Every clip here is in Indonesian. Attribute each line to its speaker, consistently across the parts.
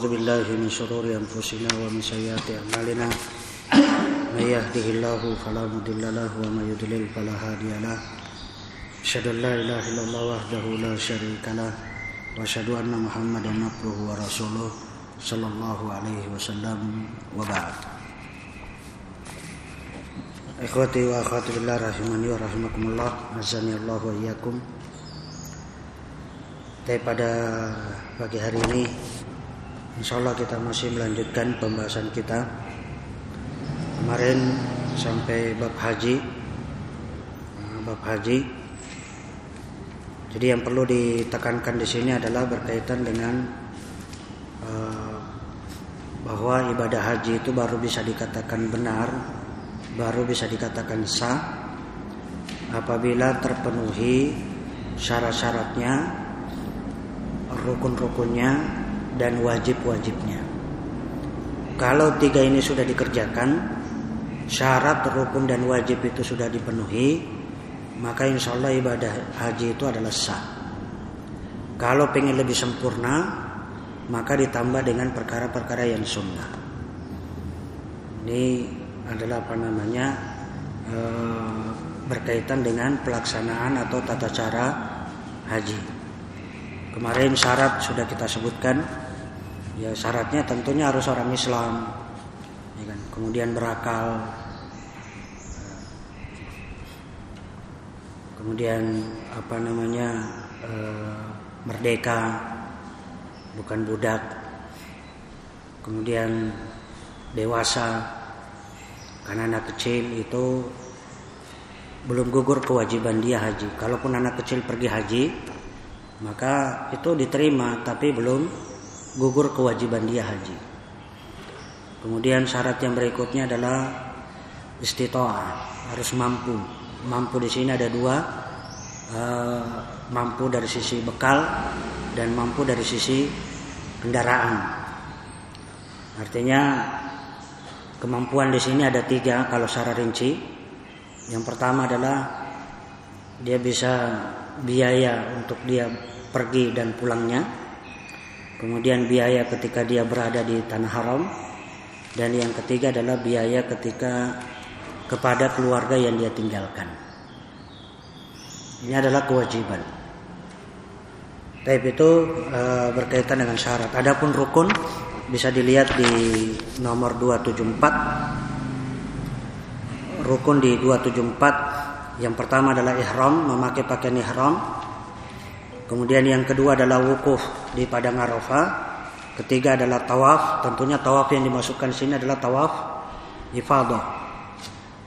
Speaker 1: أعوذ بالله من شرور أنفسنا ومن سيئات أعمالنا من يهده الله فلا مضل له ومن يضلل فلا هادي له أشهد أن لا إله إلا الله وحده لا شريك له وأشهد أن محمدا عبده ورسوله صلى الله عليه وسلم وبعد إخوتي وأخواتي بالله رحمني ورحمكم الله عزني الله وإياكم Tapi pada pagi hari ini Insya Allah kita masih melanjutkan pembahasan kita. Kemarin sampai bab haji. Bab haji. Jadi yang perlu ditekankan di sini adalah berkaitan dengan uh, Bahwa ibadah haji itu baru bisa dikatakan benar baru bisa dikatakan sah apabila terpenuhi syarat-syaratnya, rukun-rukunnya, dan wajib-wajibnya. Kalau tiga ini sudah dikerjakan, syarat, rukun, dan wajib itu sudah dipenuhi, maka insya Allah ibadah haji itu adalah sah. Kalau pengen lebih sempurna, maka ditambah dengan perkara-perkara yang sunnah. Ini adalah apa namanya e, berkaitan dengan pelaksanaan atau tata cara haji. Kemarin syarat sudah kita sebutkan, ya syaratnya tentunya harus orang Islam, ya kan? kemudian berakal, kemudian apa namanya e, merdeka, bukan budak, kemudian dewasa, karena anak kecil itu belum gugur kewajiban dia haji. Kalaupun anak kecil pergi haji, maka itu diterima tapi belum gugur kewajiban dia haji. Kemudian syarat yang berikutnya adalah istitoah, harus mampu. Mampu di sini ada dua, uh, mampu dari sisi bekal dan mampu dari sisi kendaraan. Artinya Kemampuan di sini ada tiga kalau secara rinci. Yang pertama adalah dia bisa biaya untuk dia pergi dan pulangnya. Kemudian biaya ketika dia berada di tanah haram. Dan yang ketiga adalah biaya ketika kepada keluarga yang dia tinggalkan. Ini adalah kewajiban. Tapi itu e, berkaitan dengan syarat. Adapun rukun bisa dilihat di nomor 274 rukun di 274 yang pertama adalah ihram memakai pakaian ihram kemudian yang kedua adalah wukuf di padang arafah. Ketiga adalah tawaf. Tentunya tawaf yang dimasukkan sini adalah tawaf ifadah.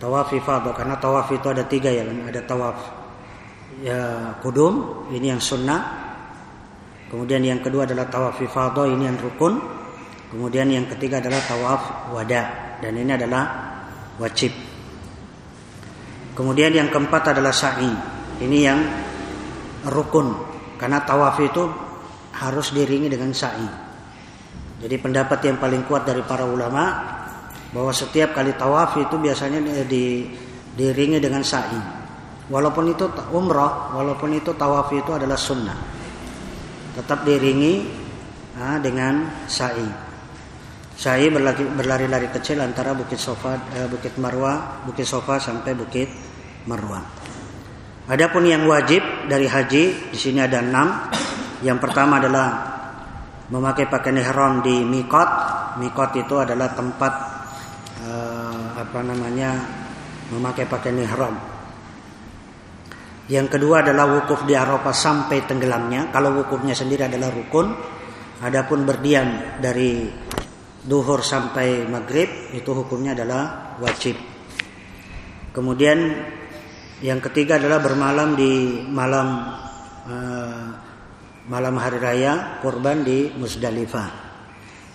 Speaker 1: Tawaf ifadah karena tawaf itu ada tiga ya ada tawaf ya kudum ini yang sunnah. Kemudian yang kedua adalah tawaf ifadah ini yang rukun. Kemudian yang ketiga adalah tawaf wada dan ini adalah wajib. Kemudian yang keempat adalah sa'i. Ini yang rukun karena tawaf itu harus diringi dengan sa'i. Jadi pendapat yang paling kuat dari para ulama bahwa setiap kali tawaf itu biasanya di, diringi dengan sa'i. Walaupun itu umrah, walaupun itu tawaf itu adalah sunnah, tetap diringi nah, dengan sa'i. Saya berlari-lari kecil antara Bukit Sofa, eh, Bukit Marwa, Bukit Sofa sampai Bukit Marwa. Adapun yang wajib dari haji di sini ada enam. Yang pertama adalah memakai pakaian ihram di mikot. Mikot itu adalah tempat eh, apa namanya memakai pakaian ihram. Yang kedua adalah wukuf di Arafah sampai tenggelamnya. Kalau wukufnya sendiri adalah rukun. Adapun berdiam dari duhur sampai maghrib itu hukumnya adalah wajib. Kemudian yang ketiga adalah bermalam di malam uh, malam hari raya kurban di Musdalifah.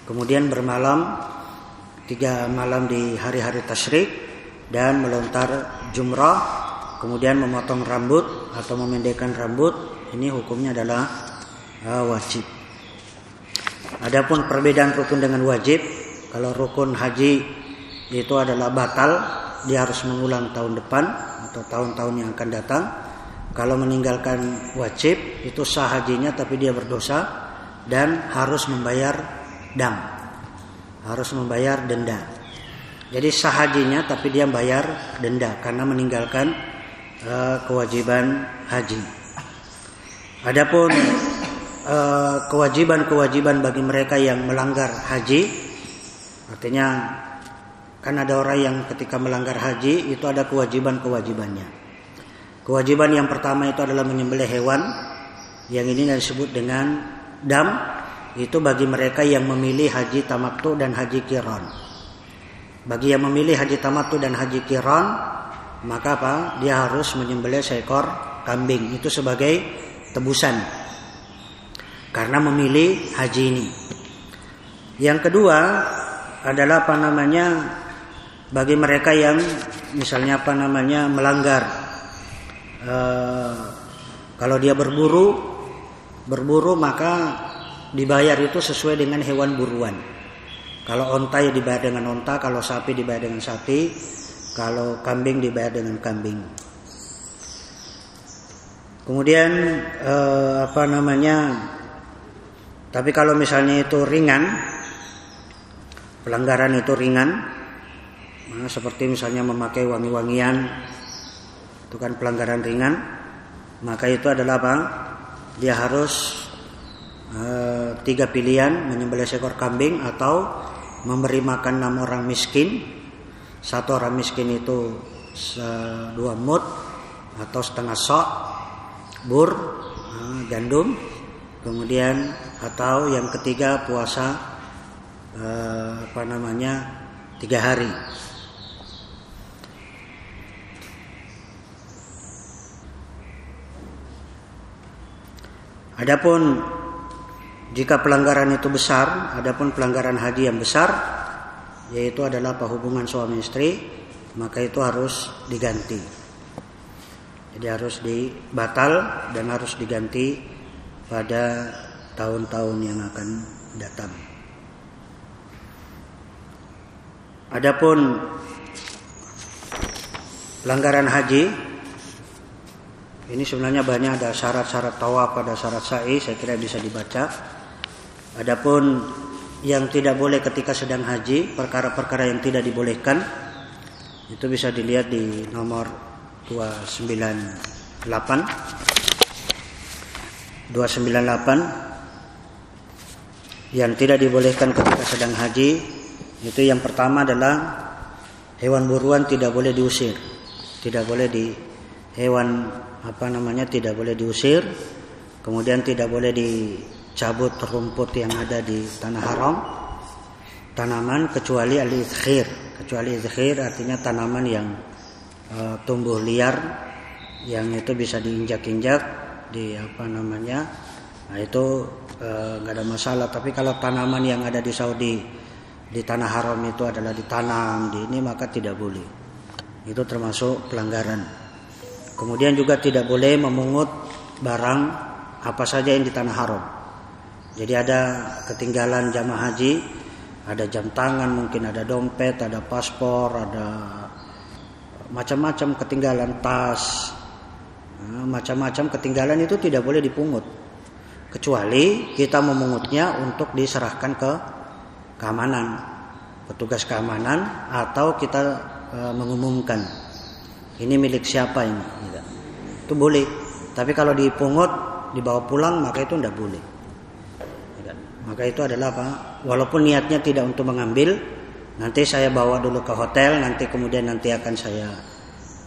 Speaker 1: Kemudian bermalam tiga malam di hari-hari tasyrik dan melontar jumrah. Kemudian memotong rambut atau memendekkan rambut ini hukumnya adalah uh, wajib. Adapun perbedaan rukun dengan wajib, kalau rukun haji itu adalah batal, dia harus mengulang tahun depan atau tahun-tahun yang akan datang. Kalau meninggalkan wajib itu sah hajinya tapi dia berdosa dan harus membayar dam. Harus membayar denda. Jadi sah hajinya tapi dia bayar denda karena meninggalkan uh, kewajiban haji. Adapun uh, kewajiban-kewajiban bagi mereka yang melanggar haji artinya kan ada orang yang ketika melanggar haji itu ada kewajiban-kewajibannya. Kewajiban yang pertama itu adalah menyembelih hewan yang ini disebut dengan dam itu bagi mereka yang memilih haji tamattu dan haji kiron. Bagi yang memilih haji tamatu dan haji kiron, maka apa? Dia harus menyembelih seekor kambing itu sebagai tebusan karena memilih haji ini. Yang kedua adalah apa namanya bagi mereka yang misalnya apa namanya melanggar e, kalau dia berburu berburu maka dibayar itu sesuai dengan hewan buruan. Kalau onta ya dibayar dengan onta, kalau sapi dibayar dengan sapi, kalau kambing dibayar dengan kambing. Kemudian eh, apa namanya? Tapi kalau misalnya itu ringan, pelanggaran itu ringan, nah, seperti misalnya memakai wangi-wangian, itu kan pelanggaran ringan, maka itu adalah apa? Dia harus eh, tiga pilihan menyembelih seekor kambing atau memberi makan enam orang miskin. Satu orang miskin itu dua mut atau setengah sok bur eh, gandum. Kemudian atau yang ketiga puasa eh, apa namanya tiga hari Adapun jika pelanggaran itu besar, adapun pelanggaran haji yang besar yaitu adalah hubungan suami istri, maka itu harus diganti. Jadi harus dibatal dan harus diganti pada tahun-tahun yang akan datang. Adapun pelanggaran haji ini sebenarnya banyak ada syarat-syarat tawaf pada syarat sa'i saya kira bisa dibaca. Adapun yang tidak boleh ketika sedang haji, perkara-perkara yang tidak dibolehkan itu bisa dilihat di nomor 298 298 yang tidak dibolehkan ketika sedang haji itu yang pertama adalah hewan buruan tidak boleh diusir tidak boleh di hewan apa namanya tidak boleh diusir kemudian tidak boleh di cabut rumput yang ada di tanah haram tanaman kecuali al-izkhir kecuali izkhir artinya tanaman yang uh, tumbuh liar yang itu bisa diinjak-injak di apa namanya nah itu eh, nggak ada masalah. Tapi kalau tanaman yang ada di Saudi di tanah haram itu adalah ditanam di ini maka tidak boleh. Itu termasuk pelanggaran kemudian juga tidak boleh memungut barang apa saja yang di tanah haram. Jadi ada ketinggalan jamaah haji, ada jam tangan, mungkin ada dompet, ada paspor, ada macam-macam ketinggalan tas, nah, macam-macam ketinggalan itu tidak boleh dipungut. Kecuali kita memungutnya untuk diserahkan ke keamanan, petugas keamanan atau kita e, mengumumkan ini milik siapa ini. Gitu. Itu boleh. Tapi kalau dipungut dibawa pulang maka itu tidak boleh. Maka itu adalah apa? Walaupun niatnya tidak untuk mengambil, nanti saya bawa dulu ke hotel, nanti kemudian nanti akan saya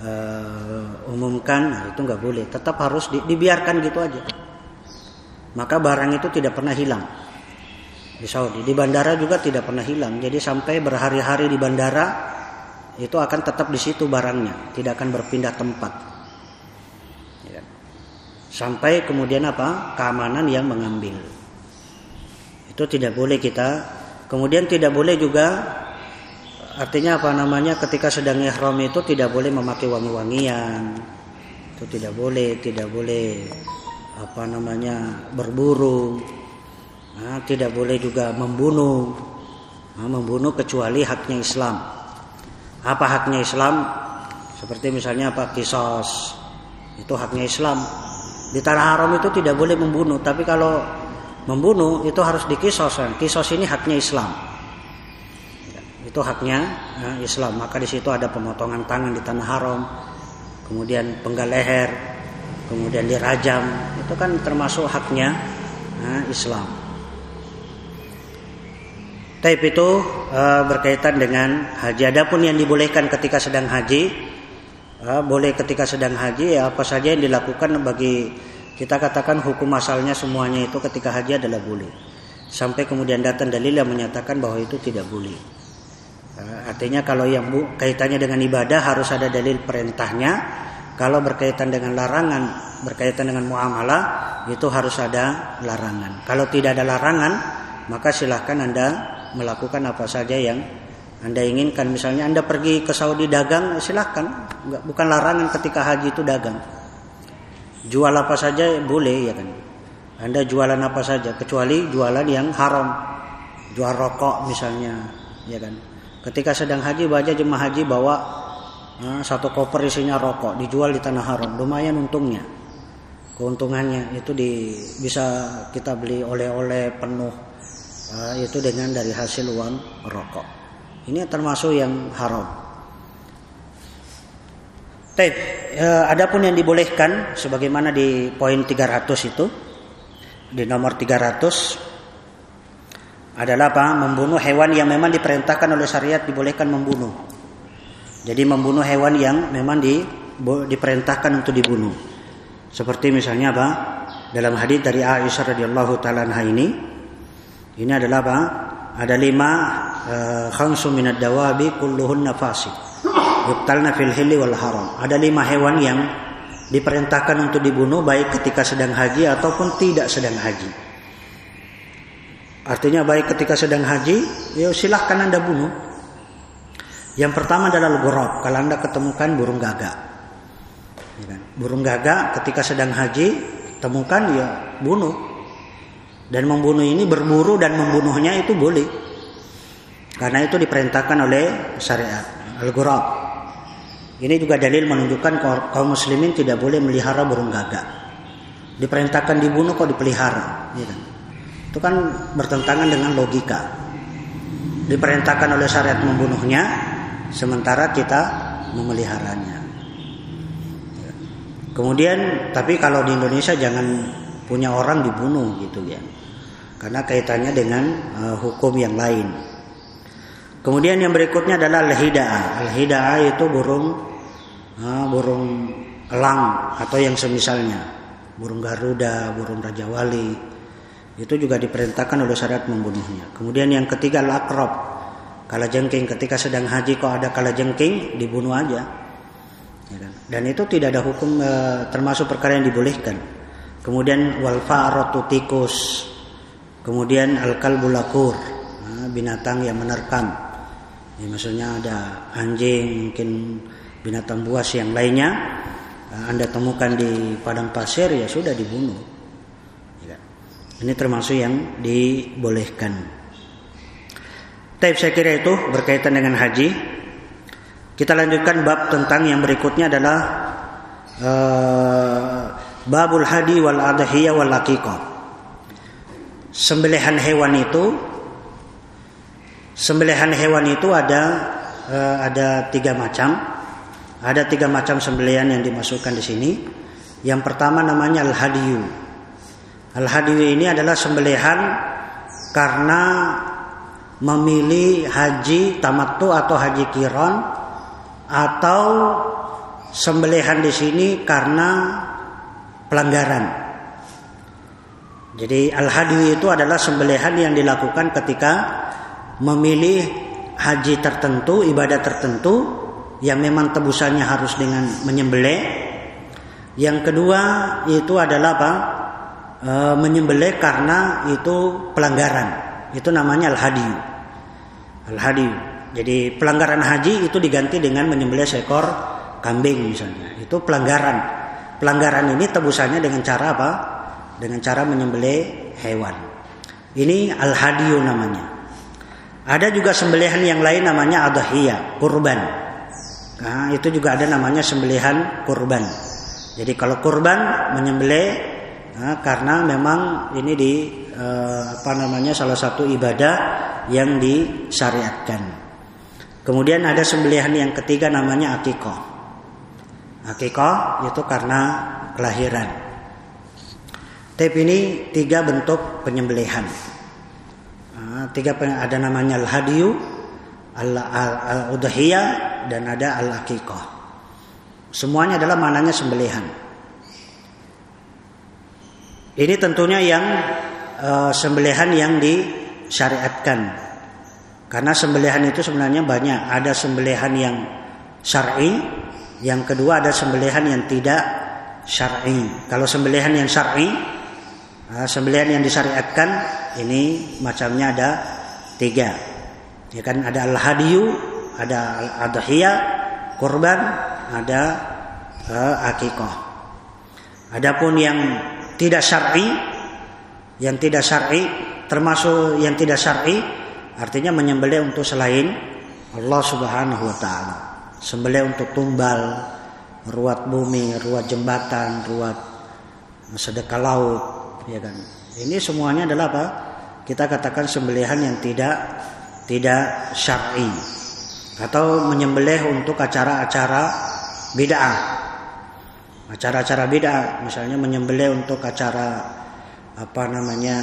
Speaker 1: uh, umumkan. Nah, itu nggak boleh. Tetap harus di, dibiarkan gitu aja. Maka barang itu tidak pernah hilang di Saudi. Di bandara juga tidak pernah hilang. Jadi sampai berhari-hari di bandara itu akan tetap di situ barangnya, tidak akan berpindah tempat. Ya. Sampai kemudian apa? Keamanan yang mengambil. Itu tidak boleh kita. Kemudian tidak boleh juga artinya apa namanya ketika sedang ihram itu tidak boleh memakai wangi-wangian. Itu tidak boleh, tidak boleh apa namanya berburu. Nah, tidak boleh juga membunuh. Nah, membunuh kecuali haknya Islam. Apa haknya Islam? Seperti misalnya apa kisos. Itu haknya Islam. Di tanah haram itu tidak boleh membunuh, tapi kalau membunuh itu harus dikisos. Kisos ini haknya Islam. Itu haknya uh, Islam. Maka di situ ada pemotongan tangan di tanah haram, kemudian penggal leher, kemudian dirajam. Itu kan termasuk haknya uh, Islam. Tapi itu uh, berkaitan dengan haji. Adapun yang dibolehkan ketika sedang haji, uh, boleh ketika sedang haji ya apa saja yang dilakukan bagi kita katakan hukum asalnya semuanya itu ketika haji adalah boleh. Sampai kemudian datang dalil yang menyatakan bahwa itu tidak boleh. Uh, artinya kalau yang bu, kaitannya dengan ibadah harus ada dalil perintahnya. Kalau berkaitan dengan larangan, berkaitan dengan muamalah itu harus ada larangan. Kalau tidak ada larangan, maka silahkan anda melakukan apa saja yang anda inginkan. Misalnya Anda pergi ke Saudi dagang, silahkan. Enggak, bukan larangan ketika haji itu dagang. Jual apa saja boleh ya kan. Anda jualan apa saja kecuali jualan yang haram. Jual rokok misalnya, ya kan. Ketika sedang haji baca jemaah haji bawa nah, satu koper isinya rokok dijual di tanah haram, lumayan untungnya. Keuntungannya itu di, bisa kita beli oleh-oleh penuh uh, itu dengan dari hasil uang rokok. Ini termasuk yang haram. Taib, uh, adapun yang dibolehkan sebagaimana di poin 300 itu di nomor 300 adalah apa? Membunuh hewan yang memang diperintahkan oleh syariat dibolehkan membunuh. Jadi membunuh hewan yang memang di, diperintahkan untuk dibunuh. Seperti misalnya apa? Dalam hadis dari Aisyah radhiyallahu taala ini ini adalah apa? Ada lima uh, khamsu minad dawabi kulluhun nafasi. Yuktalna fil hilli wal haram. Ada lima hewan yang diperintahkan untuk dibunuh baik ketika sedang haji ataupun tidak sedang haji. Artinya baik ketika sedang haji, ya silahkan anda bunuh. Yang pertama adalah gorob. Kalau anda ketemukan burung gagak, ya kan? burung gagak ketika sedang haji temukan ya bunuh. Dan membunuh ini berburu dan membunuhnya itu boleh. Karena itu diperintahkan oleh syariat. Al-Ghurab. Ini juga dalil menunjukkan kaum muslimin tidak boleh melihara burung gagak. Diperintahkan dibunuh kok dipelihara. Ya kan? Itu kan bertentangan dengan logika. Diperintahkan oleh syariat membunuhnya, sementara kita memeliharanya. Ya. Kemudian, tapi kalau di Indonesia jangan punya orang dibunuh gitu ya karena kaitannya dengan uh, hukum yang lain. Kemudian yang berikutnya adalah al-hidaa. Al-hidaa itu burung uh, burung elang atau yang semisalnya. Burung garuda, burung raja wali. Itu juga diperintahkan oleh syariat membunuhnya. Kemudian yang ketiga al-aqrab. Kala jengking ketika sedang haji kok ada kala jengking dibunuh aja. Ya kan? Dan itu tidak ada hukum uh, termasuk perkara yang dibolehkan. Kemudian wal tikus Kemudian al-kalbulakur, nah, binatang yang menerkam. Ya, maksudnya ada anjing, mungkin binatang buas yang lainnya. Nah, anda temukan di padang pasir ya sudah dibunuh. Ya. Ini termasuk yang dibolehkan. Tapi saya kira itu berkaitan dengan haji. Kita lanjutkan bab tentang yang berikutnya adalah uh, babul hadi wal adhiyah wal aqiqah sembelihan hewan itu sembelihan hewan itu ada uh, ada tiga macam. Ada tiga macam sembelihan yang dimasukkan di sini. Yang pertama namanya al hadiyu al hadiyu ini adalah sembelihan karena memilih haji tamattu atau haji kiron atau sembelihan di sini karena pelanggaran jadi al-hadi itu adalah sembelihan yang dilakukan ketika memilih haji tertentu, ibadah tertentu yang memang tebusannya harus dengan menyembelih. Yang kedua itu adalah apa? E, menyembelih karena itu pelanggaran. Itu namanya al-hadi. Al-hadi. Jadi pelanggaran haji itu diganti dengan menyembelih seekor kambing misalnya. Itu pelanggaran. Pelanggaran ini tebusannya dengan cara apa? Dengan cara menyembelih hewan. Ini al-hadiyu namanya. Ada juga sembelihan yang lain namanya adhiyah, kurban. Nah, itu juga ada namanya sembelihan kurban. Jadi kalau kurban menyembelih nah, karena memang ini di eh, apa namanya salah satu ibadah yang disyariatkan. Kemudian ada sembelihan yang ketiga namanya akikoh. Akikoh itu karena kelahiran. Tapi ini tiga bentuk penyembelihan. Ah, tiga ada namanya al-hadiyu, al-udhiyah dan ada al-akikoh. Semuanya adalah mananya sembelihan. Ini tentunya yang uh, sembelihan yang disyariatkan. Karena sembelihan itu sebenarnya banyak. Ada sembelihan yang syar'i, yang kedua ada sembelihan yang tidak syar'i. Kalau sembelihan yang syar'i, uh, sembelihan yang disyariatkan ini macamnya ada tiga. Ya kan ada al-hadiyu, ada al-adhiyah, kurban, ada uh, akikoh. Adapun yang tidak syar'i yang tidak syar'i termasuk yang tidak syar'i artinya menyembelih untuk selain Allah Subhanahu wa taala. Sembelih untuk tumbal, ruat bumi, ruat jembatan, ruat sedekah laut, ya kan. Ini semuanya adalah apa? Kita katakan sembelihan yang tidak tidak syar'i. Atau menyembelih untuk acara-acara bid'ah. Acara-acara beda misalnya menyembelih untuk acara apa namanya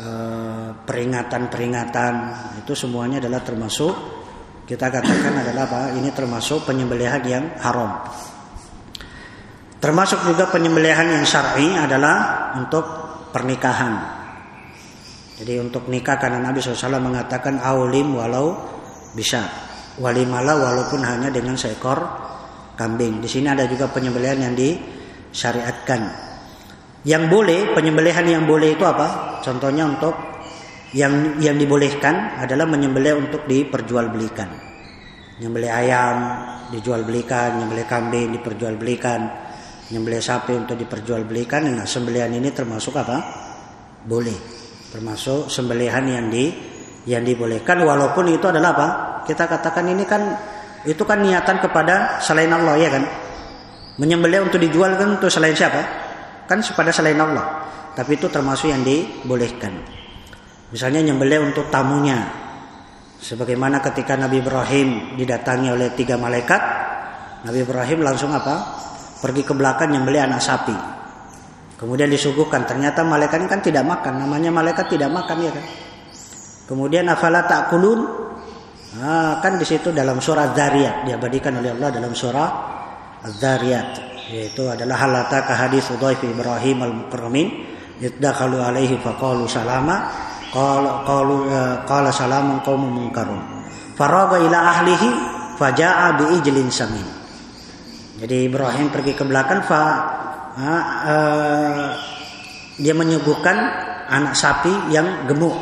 Speaker 1: eh, peringatan-peringatan. Itu semuanya adalah termasuk kita katakan adalah apa? Ini termasuk penyembelihan yang haram termasuk juga penyembelihan yang syar'i adalah untuk pernikahan jadi untuk nikah karena Nabi SAW mengatakan aulim walau bisa walimala walaupun hanya dengan seekor kambing. Di sini ada juga penyembelihan yang disyariatkan. Yang boleh, penyembelihan yang boleh itu apa? Contohnya untuk yang yang dibolehkan adalah menyembelih untuk diperjualbelikan. Menyembelih ayam dijualbelikan, menyembelih kambing diperjualbelikan, menyembelih sapi untuk diperjualbelikan. Nah, sembelihan ini termasuk apa? Boleh. Termasuk sembelihan yang di yang dibolehkan walaupun itu adalah apa? Kita katakan ini kan itu kan niatan kepada selain Allah ya kan menyembelih untuk dijual kan untuk selain siapa kan kepada selain Allah tapi itu termasuk yang dibolehkan misalnya nyembelih untuk tamunya sebagaimana ketika Nabi Ibrahim didatangi oleh tiga malaikat Nabi Ibrahim langsung apa pergi ke belakang nyembelih anak sapi. Kemudian disuguhkan. Ternyata malaikat ini kan tidak makan. Namanya malaikat tidak makan ya kan? Kemudian afala kulun Nah, kan di situ dalam surah Dzariyat diabadikan oleh Allah dalam surah Dzariyat yaitu adalah halata ka hadis Ibrahim al-Mukarramin? Yadkhalu alaihi faqalu salama. Qala qalu eh, qala salamun qaumun munkarun. Faraga ila ahlihi faja'a bi ijlin samin jadi Ibrahim pergi ke belakang fa uh, dia menyuguhkan anak sapi yang gemuk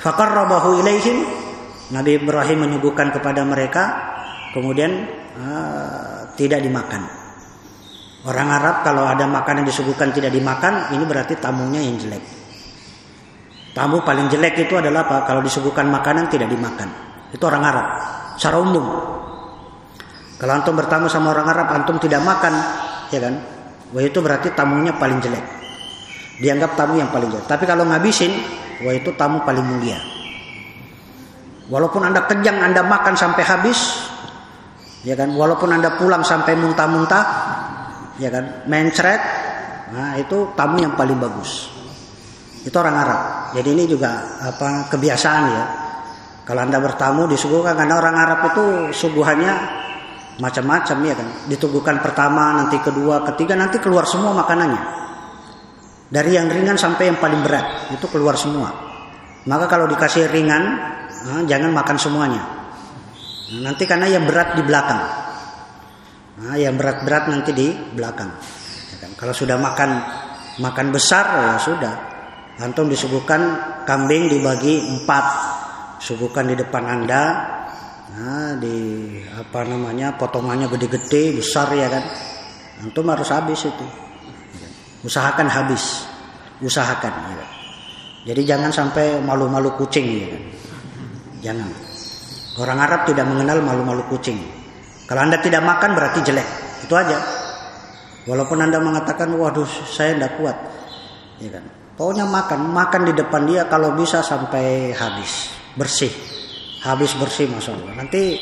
Speaker 1: faqarrabahu ilaihim Nabi Ibrahim menyuguhkan kepada mereka kemudian uh, tidak dimakan. Orang Arab kalau ada makanan disuguhkan tidak dimakan, ini berarti tamunya yang jelek. Tamu paling jelek itu adalah apa? Kalau disuguhkan makanan tidak dimakan. Itu orang Arab. Secara umum. Kalau antum bertamu sama orang Arab, antum tidak makan, ya kan? Wah itu berarti tamunya paling jelek. Dianggap tamu yang paling jelek. Tapi kalau ngabisin, wah itu tamu paling mulia. Walaupun Anda kejang, Anda makan sampai habis, ya kan? Walaupun Anda pulang sampai muntah-muntah, ya kan? Mencret, nah itu tamu yang paling bagus. Itu orang Arab. Jadi ini juga apa kebiasaan ya. Kalau Anda bertamu disuguhkan karena orang Arab itu suguhannya macam-macam ya kan. Dituguhkan pertama, nanti kedua, ketiga, nanti keluar semua makanannya. Dari yang ringan sampai yang paling berat itu keluar semua. Maka kalau dikasih ringan, Nah, jangan makan semuanya. Nah, nanti karena yang berat di belakang. Nah, yang berat-berat nanti di belakang. Ya kan? Kalau sudah makan makan besar ya sudah. Antum disuguhkan kambing dibagi empat, suguhkan di depan anda. Nah, di apa namanya potongannya gede-gede besar ya kan. Antum harus habis itu. Usahakan habis, usahakan. Ya. Kan? Jadi jangan sampai malu-malu kucing ya kan. Jangan. Orang Arab tidak mengenal malu-malu kucing. Kalau Anda tidak makan berarti jelek. Itu aja. Walaupun Anda mengatakan, waduh saya tidak kuat. Ya kan? Pokoknya makan, makan di depan dia kalau bisa sampai habis, bersih. Habis bersih Masya Allah. Nanti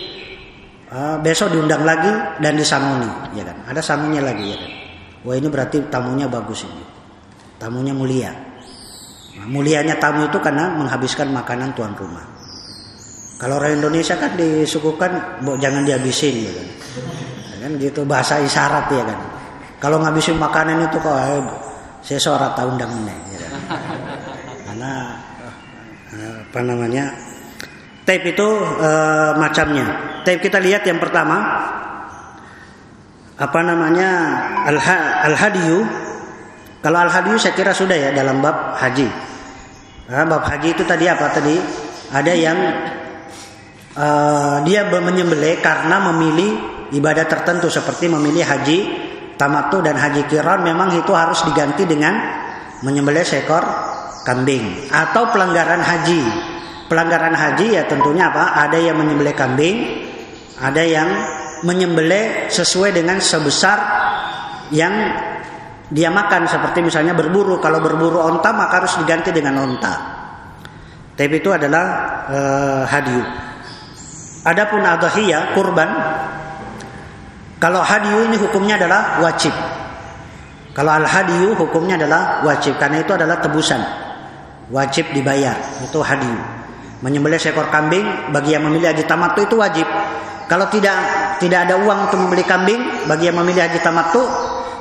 Speaker 1: uh, besok diundang lagi dan disamuni, ya kan? Ada samunya lagi, ya kan? Wah ini berarti tamunya bagus ini. Tamunya mulia. Nah, mulianya tamu itu karena menghabiskan makanan tuan rumah. Kalau orang Indonesia kan disuguhkan, jangan dihabisin, ya kan? Ya kan gitu bahasa isyarat ya kan. Kalau ngabisin makanan itu kok eh, saya seorang tahun undang ya kan? Karena eh, apa namanya? Tape itu uh, macamnya. Tape kita lihat yang pertama. Apa namanya? Al-hadiyu. Kalau al-hadiyu saya kira sudah ya dalam bab haji. Nah, bab haji itu tadi apa? Tadi ada yang uh, dia menyembelih karena memilih ibadah tertentu seperti memilih haji tamatu dan haji kiran memang itu harus diganti dengan menyembelih seekor kambing atau pelanggaran haji pelanggaran haji ya tentunya apa? Ada yang menyembelih kambing ada yang menyembelih sesuai dengan sebesar yang dia makan. Seperti misalnya berburu. Kalau berburu onta maka harus diganti dengan onta. Tapi itu adalah e, hadiu adapun adahiyah kurban kalau hadiu ini hukumnya adalah wajib. Kalau al hadiu hukumnya adalah wajib. Karena itu adalah tebusan. Wajib dibayar. Itu hadiu menyembelih seekor kambing bagi yang memilih haji tamattu itu wajib. Kalau tidak tidak ada uang untuk membeli kambing bagi yang memilih haji tamattu,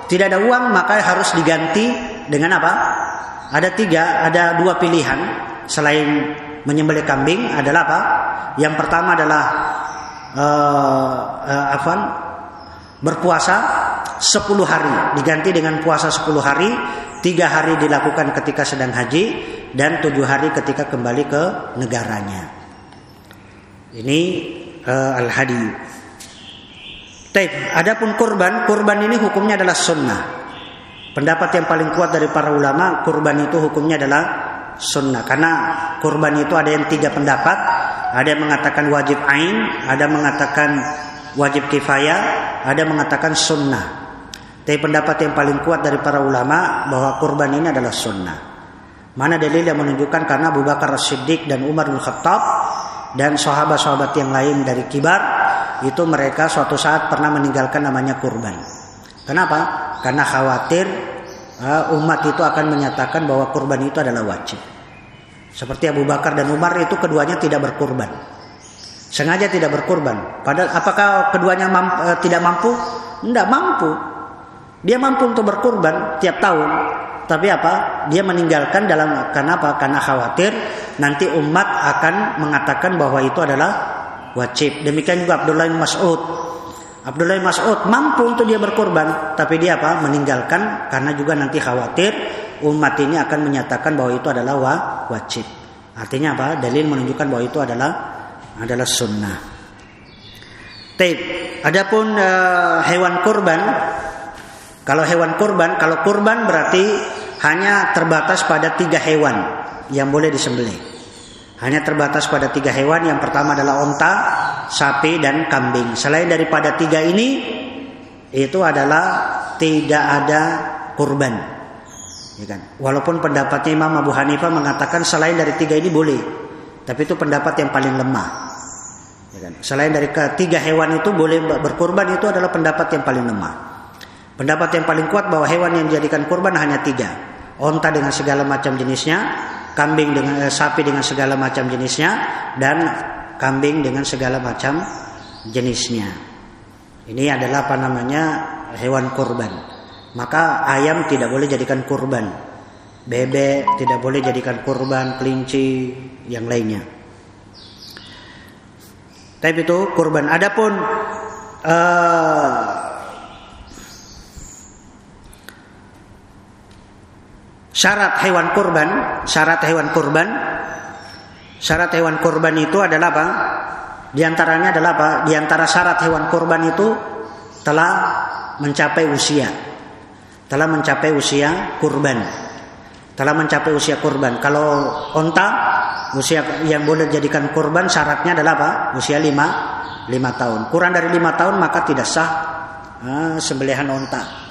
Speaker 1: tidak ada uang maka harus diganti dengan apa? Ada tiga, ada dua pilihan. Selain menyembelih kambing adalah apa? Yang pertama adalah uh, uh, afan berpuasa 10 hari. Diganti dengan puasa 10 hari tiga hari dilakukan ketika sedang haji dan tujuh hari ketika kembali ke negaranya ini uh, al-hadi. Taib. Adapun kurban, kurban ini hukumnya adalah sunnah. Pendapat yang paling kuat dari para ulama, kurban itu hukumnya adalah sunnah. Karena kurban itu ada yang tiga pendapat. Ada yang mengatakan wajib ain, ada mengatakan wajib kifayah, ada mengatakan sunnah. Tapi pendapat yang paling kuat dari para ulama bahwa kurban ini adalah sunnah. Mana dalil yang menunjukkan karena Abu Bakar As-Siddiq dan Umar bin Khattab dan sahabat-sahabat yang lain dari kibar itu mereka suatu saat pernah meninggalkan namanya kurban. Kenapa? Karena khawatir uh, umat itu akan menyatakan bahwa kurban itu adalah wajib. Seperti Abu Bakar dan Umar itu keduanya tidak berkurban. Sengaja tidak berkurban. Padahal apakah keduanya mampu, uh, tidak mampu? Tidak mampu. Dia mampu untuk berkurban tiap tahun, tapi apa? Dia meninggalkan dalam karena apa? Karena khawatir nanti umat akan mengatakan bahwa itu adalah wajib. Demikian juga Abdullah Mas'ud. Abdullah Mas'ud mampu untuk dia berkorban, tapi dia apa? Meninggalkan karena juga nanti khawatir umat ini akan menyatakan bahwa itu adalah wajib. Artinya apa? Dalil menunjukkan bahwa itu adalah adalah sunnah. Taib. Adapun uh, hewan kurban kalau hewan kurban, kalau kurban berarti hanya terbatas pada tiga hewan yang boleh disembelih. Hanya terbatas pada tiga hewan. Yang pertama adalah onta, sapi, dan kambing. Selain daripada tiga ini, itu adalah tidak ada kurban. Ya kan? Walaupun pendapatnya Imam Abu Hanifah mengatakan selain dari tiga ini boleh, tapi itu pendapat yang paling lemah. Ya kan? Selain dari ketiga hewan itu boleh berkurban itu adalah pendapat yang paling lemah. Pendapat yang paling kuat bahwa hewan yang dijadikan kurban hanya tiga. Onta dengan segala macam jenisnya, kambing dengan eh, sapi dengan segala macam jenisnya, dan kambing dengan segala macam jenisnya. Ini adalah apa namanya hewan kurban. Maka ayam tidak boleh jadikan kurban. Bebek tidak boleh jadikan kurban, kelinci, yang lainnya. Tapi itu kurban. Adapun uh, Syarat hewan kurban, syarat hewan kurban, syarat hewan kurban itu adalah apa? Di antaranya adalah apa? Di antara syarat hewan kurban itu telah mencapai usia. Telah mencapai usia kurban. Telah mencapai usia kurban. Kalau onta usia yang boleh dijadikan kurban syaratnya adalah apa? Usia lima lima tahun. Kurang dari lima tahun maka tidak sah uh, sembelihan onta.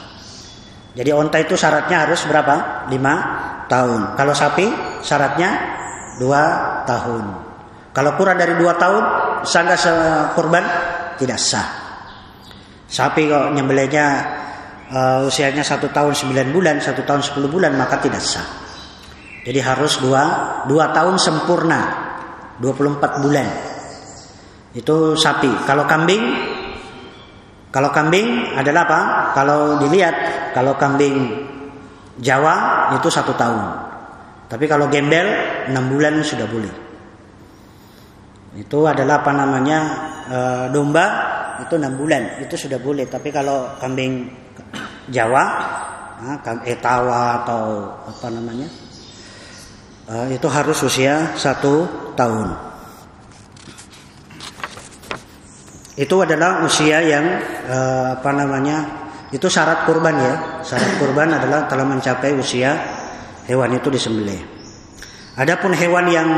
Speaker 1: Jadi onta itu syaratnya harus berapa? 5 tahun. Kalau sapi syaratnya dua tahun. Kalau kurang dari dua tahun, sah nggak kurban? Tidak sah. Sapi kok nyembelihnya uh, usianya satu tahun sembilan bulan, satu tahun sepuluh bulan, maka tidak sah. Jadi harus dua, dua tahun sempurna, 24 bulan. Itu sapi. Kalau kambing, kalau kambing adalah apa? Kalau dilihat, kalau kambing Jawa itu satu tahun. Tapi kalau gembel enam bulan sudah boleh. Itu adalah apa namanya e, domba itu enam bulan itu sudah boleh. Tapi kalau kambing Jawa, etawa atau apa namanya e, itu harus usia satu tahun. Itu adalah usia yang e, apa namanya itu syarat kurban ya. Syarat kurban adalah telah mencapai usia hewan itu disembelih. Adapun hewan yang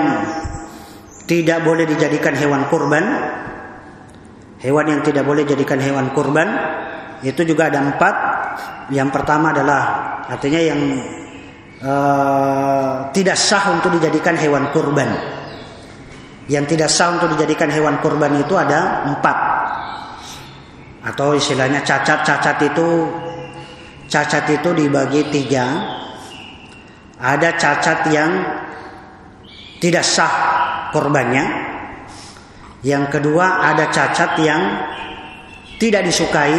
Speaker 1: tidak boleh dijadikan hewan kurban, hewan yang tidak boleh dijadikan hewan kurban itu juga ada empat. Yang pertama adalah artinya yang uh, tidak sah untuk dijadikan hewan kurban. Yang tidak sah untuk dijadikan hewan kurban itu ada empat. Atau istilahnya cacat-cacat itu cacat itu dibagi tiga. Ada cacat yang tidak sah korbannya yang kedua ada cacat yang tidak disukai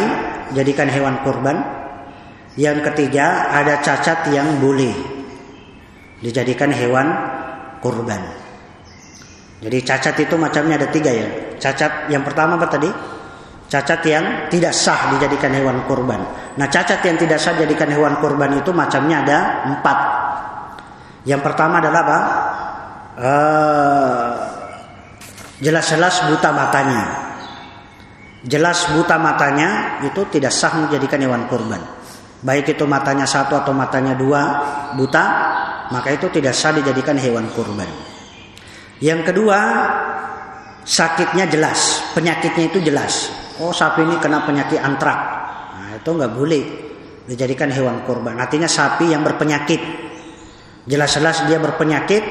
Speaker 1: jadikan hewan korban yang ketiga ada cacat yang boleh dijadikan hewan kurban jadi cacat itu macamnya ada tiga ya cacat yang pertama apa tadi Cacat yang tidak sah dijadikan hewan kurban. Nah cacat yang tidak sah dijadikan hewan kurban itu macamnya ada empat. Yang pertama adalah apa? Uh, jelas-jelas buta matanya. Jelas buta matanya itu tidak sah menjadikan hewan kurban. Baik itu matanya satu atau matanya dua buta, maka itu tidak sah dijadikan hewan kurban. Yang kedua, sakitnya jelas, penyakitnya itu jelas oh sapi ini kena penyakit antrak. Nah, itu nggak boleh dijadikan hewan kurban. Artinya sapi yang berpenyakit. Jelas-jelas dia berpenyakit,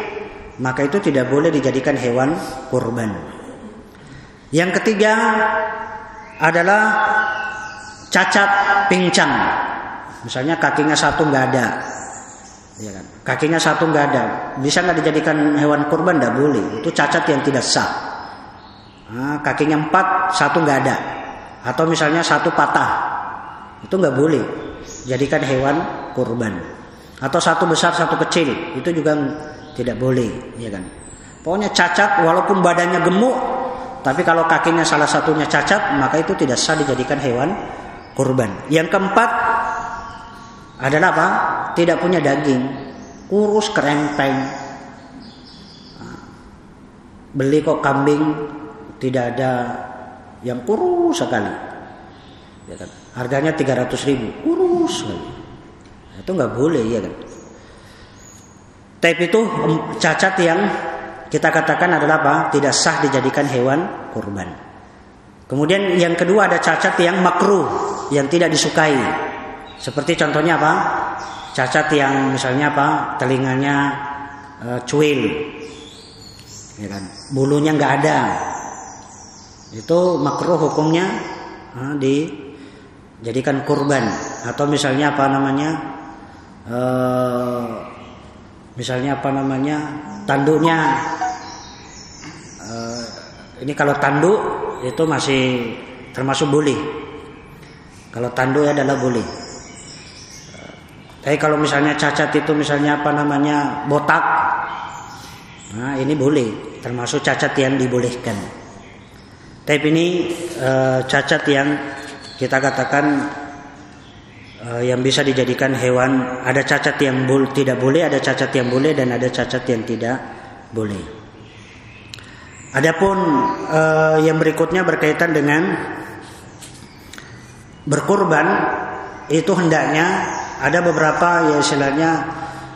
Speaker 1: maka itu tidak boleh dijadikan hewan kurban. Yang ketiga adalah cacat pincang. Misalnya kakinya satu nggak ada, ya kan? Kakinya satu nggak ada, bisa nggak dijadikan hewan kurban? Tidak boleh. Itu cacat yang tidak sah. Nah, kakinya empat, satu nggak ada atau misalnya satu patah itu nggak boleh jadikan hewan kurban atau satu besar satu kecil itu juga tidak boleh ya kan pokoknya cacat walaupun badannya gemuk tapi kalau kakinya salah satunya cacat maka itu tidak sah dijadikan hewan kurban yang keempat adalah apa tidak punya daging kurus kerempeng beli kok kambing tidak ada yang kurus sekali. Ya kan? Harganya 300 ribu, kurus sekali. Itu nggak boleh ya kan. Tapi itu cacat yang kita katakan adalah apa? Tidak sah dijadikan hewan kurban. Kemudian yang kedua ada cacat yang makruh, yang tidak disukai. Seperti contohnya apa? Cacat yang misalnya apa? Telinganya uh, cuil, ya kan? Bulunya nggak ada, itu makruh hukumnya uh, dijadikan kurban. Atau misalnya apa namanya? Uh, misalnya apa namanya? Tanduknya. Uh, ini kalau tanduk itu masih termasuk boleh kalau tanduk adalah boleh tapi kalau misalnya cacat itu misalnya apa namanya botak nah ini boleh termasuk cacat yang dibolehkan tapi ini e, cacat yang kita katakan e, yang bisa dijadikan hewan. Ada cacat yang bol, tidak boleh, ada cacat yang boleh, dan ada cacat yang tidak boleh. Adapun e, yang berikutnya berkaitan dengan berkurban itu hendaknya ada beberapa ya istilahnya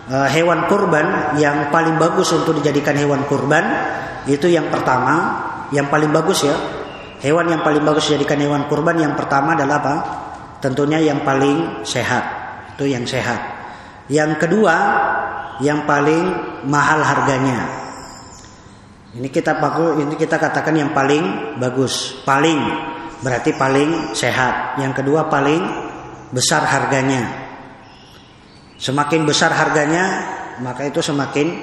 Speaker 1: e, hewan kurban yang paling bagus untuk dijadikan hewan kurban itu yang pertama yang paling bagus ya Hewan yang paling bagus dijadikan hewan kurban yang pertama adalah apa? Tentunya yang paling sehat. Itu yang sehat. Yang kedua, yang paling mahal harganya. Ini kita paku, ini kita katakan yang paling bagus, paling berarti paling sehat. Yang kedua paling besar harganya. Semakin besar harganya, maka itu semakin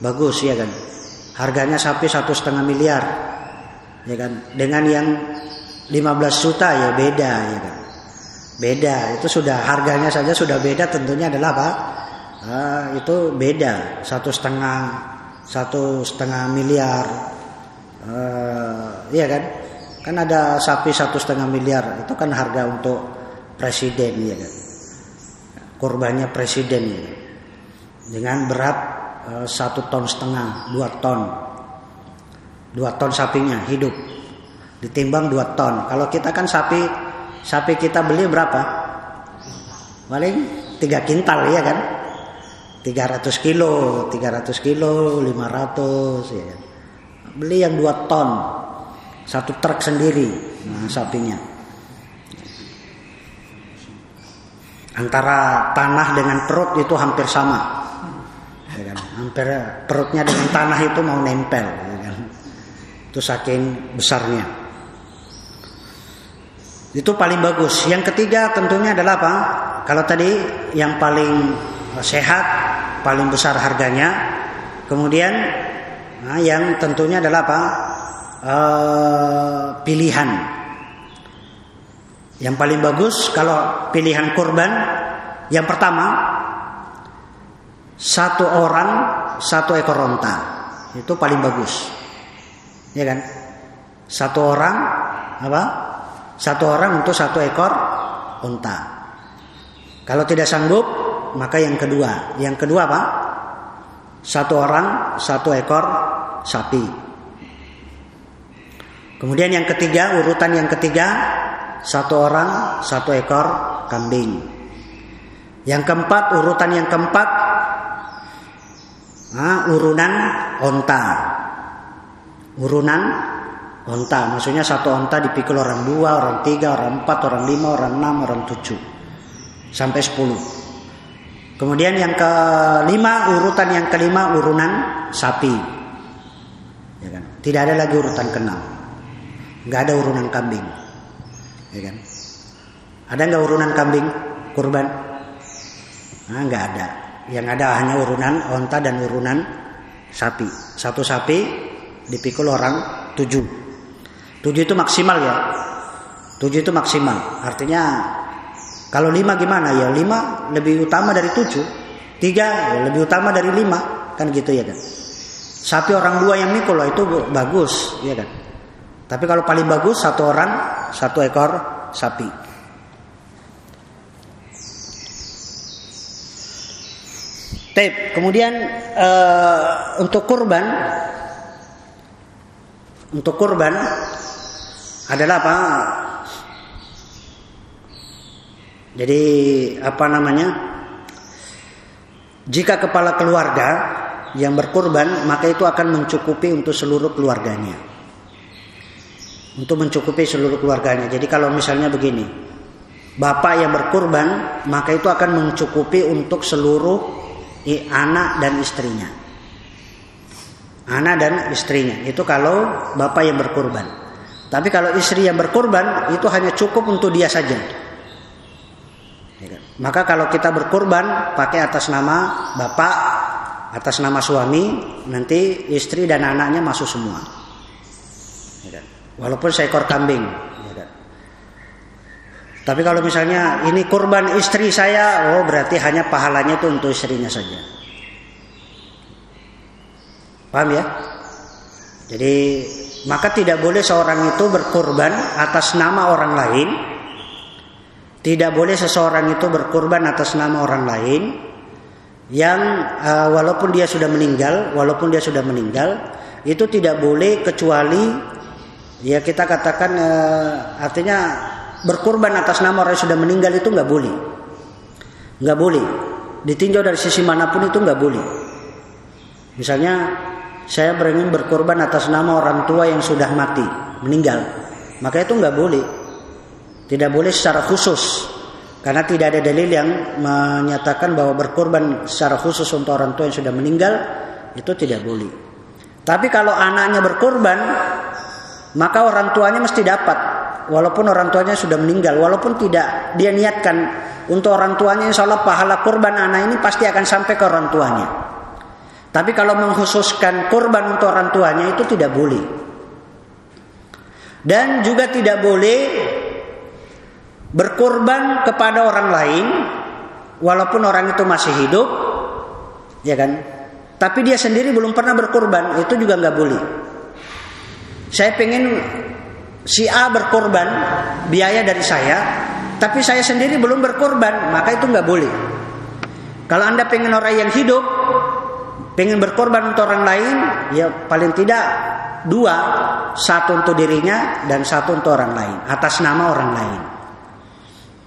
Speaker 1: bagus ya kan. Harganya sapi satu setengah miliar, ya kan. Dengan yang 15 juta ya beda ya kan. Beda itu sudah harganya saja sudah beda tentunya adalah apa? Ah, itu beda satu setengah satu setengah miliar, uh, iya kan? Kan ada sapi satu setengah miliar, itu kan harga untuk presiden, ya kan? Korbannya presiden, ya. dengan berat uh, satu ton setengah, dua ton, dua ton sapinya hidup, ditimbang dua ton. Kalau kita kan sapi, sapi kita beli berapa? Paling tiga kintal, ya kan? 300 kilo, 300 kilo, 500 ya. Beli yang 2 ton. Satu truk sendiri nah, sapinya. Antara tanah dengan perut itu hampir sama. Ya kan? Hampir perutnya dengan tanah itu mau nempel ya kan? Itu saking besarnya. Itu paling bagus. Yang ketiga tentunya adalah apa? Kalau tadi yang paling sehat, paling besar harganya. Kemudian nah, yang tentunya adalah apa? E, pilihan. Yang paling bagus kalau pilihan kurban yang pertama satu orang satu ekor onta itu paling bagus, ya kan? Satu orang apa? Satu orang untuk satu ekor onta. Kalau tidak sanggup maka yang kedua. Yang kedua apa? Satu orang, satu ekor sapi. Kemudian yang ketiga, urutan yang ketiga, satu orang, satu ekor kambing. Yang keempat, urutan yang keempat, nah, urunan onta. Urunan onta, maksudnya satu onta dipikul orang dua, orang tiga, orang empat, orang lima, orang enam, orang tujuh, sampai sepuluh. Kemudian yang kelima urutan yang kelima urunan sapi. Ya kan? Tidak ada lagi urutan keenam. Nggak ada urunan kambing. Ya kan? Ada nggak urunan kambing kurban? Nah, nggak ada. Yang ada hanya urunan onta dan urunan sapi. Satu sapi dipikul orang tujuh. Tujuh itu maksimal ya. Tujuh itu maksimal. Artinya kalau lima gimana ya? Lima lebih utama dari tujuh. Tiga ya lebih utama dari lima. Kan gitu ya kan. Sapi orang dua yang mikul itu bagus ya kan. Tapi kalau paling bagus satu orang satu ekor sapi. Tape. Kemudian uh, untuk kurban, untuk kurban adalah apa? Jadi apa namanya? Jika kepala keluarga yang berkurban, maka itu akan mencukupi untuk seluruh keluarganya. Untuk mencukupi seluruh keluarganya. Jadi kalau misalnya begini, bapak yang berkurban, maka itu akan mencukupi untuk seluruh anak dan istrinya. Anak dan istrinya. Itu kalau bapak yang berkurban. Tapi kalau istri yang berkurban, itu hanya cukup untuk dia saja. Maka kalau kita berkurban pakai atas nama bapak, atas nama suami, nanti istri dan anaknya masuk semua. Walaupun seekor kambing. Tapi kalau misalnya ini kurban istri saya, oh berarti hanya pahalanya itu untuk istrinya saja. Paham ya? Jadi maka tidak boleh seorang itu berkurban atas nama orang lain tidak boleh seseorang itu berkorban atas nama orang lain yang uh, walaupun dia sudah meninggal, walaupun dia sudah meninggal, itu tidak boleh kecuali ya kita katakan uh, artinya berkorban atas nama orang yang sudah meninggal itu nggak boleh, nggak boleh. Ditinjau dari sisi mana pun itu nggak boleh. Misalnya saya beringin berkorban atas nama orang tua yang sudah mati, meninggal, maka itu nggak boleh. Tidak boleh secara khusus. Karena tidak ada dalil yang menyatakan bahwa berkorban secara khusus untuk orang tua yang sudah meninggal itu tidak boleh. Tapi kalau anaknya berkorban, maka orang tuanya mesti dapat. Walaupun orang tuanya sudah meninggal, walaupun tidak dia niatkan untuk orang tuanya, insya Allah pahala korban anak ini pasti akan sampai ke orang tuanya. Tapi kalau mengkhususkan korban untuk orang tuanya itu tidak boleh. Dan juga tidak boleh berkorban kepada orang lain walaupun orang itu masih hidup ya kan tapi dia sendiri belum pernah berkorban itu juga nggak boleh saya pengen si A berkorban biaya dari saya tapi saya sendiri belum berkorban maka itu nggak boleh kalau anda pengen orang yang hidup pengen berkorban untuk orang lain ya paling tidak dua satu untuk dirinya dan satu untuk orang lain atas nama orang lain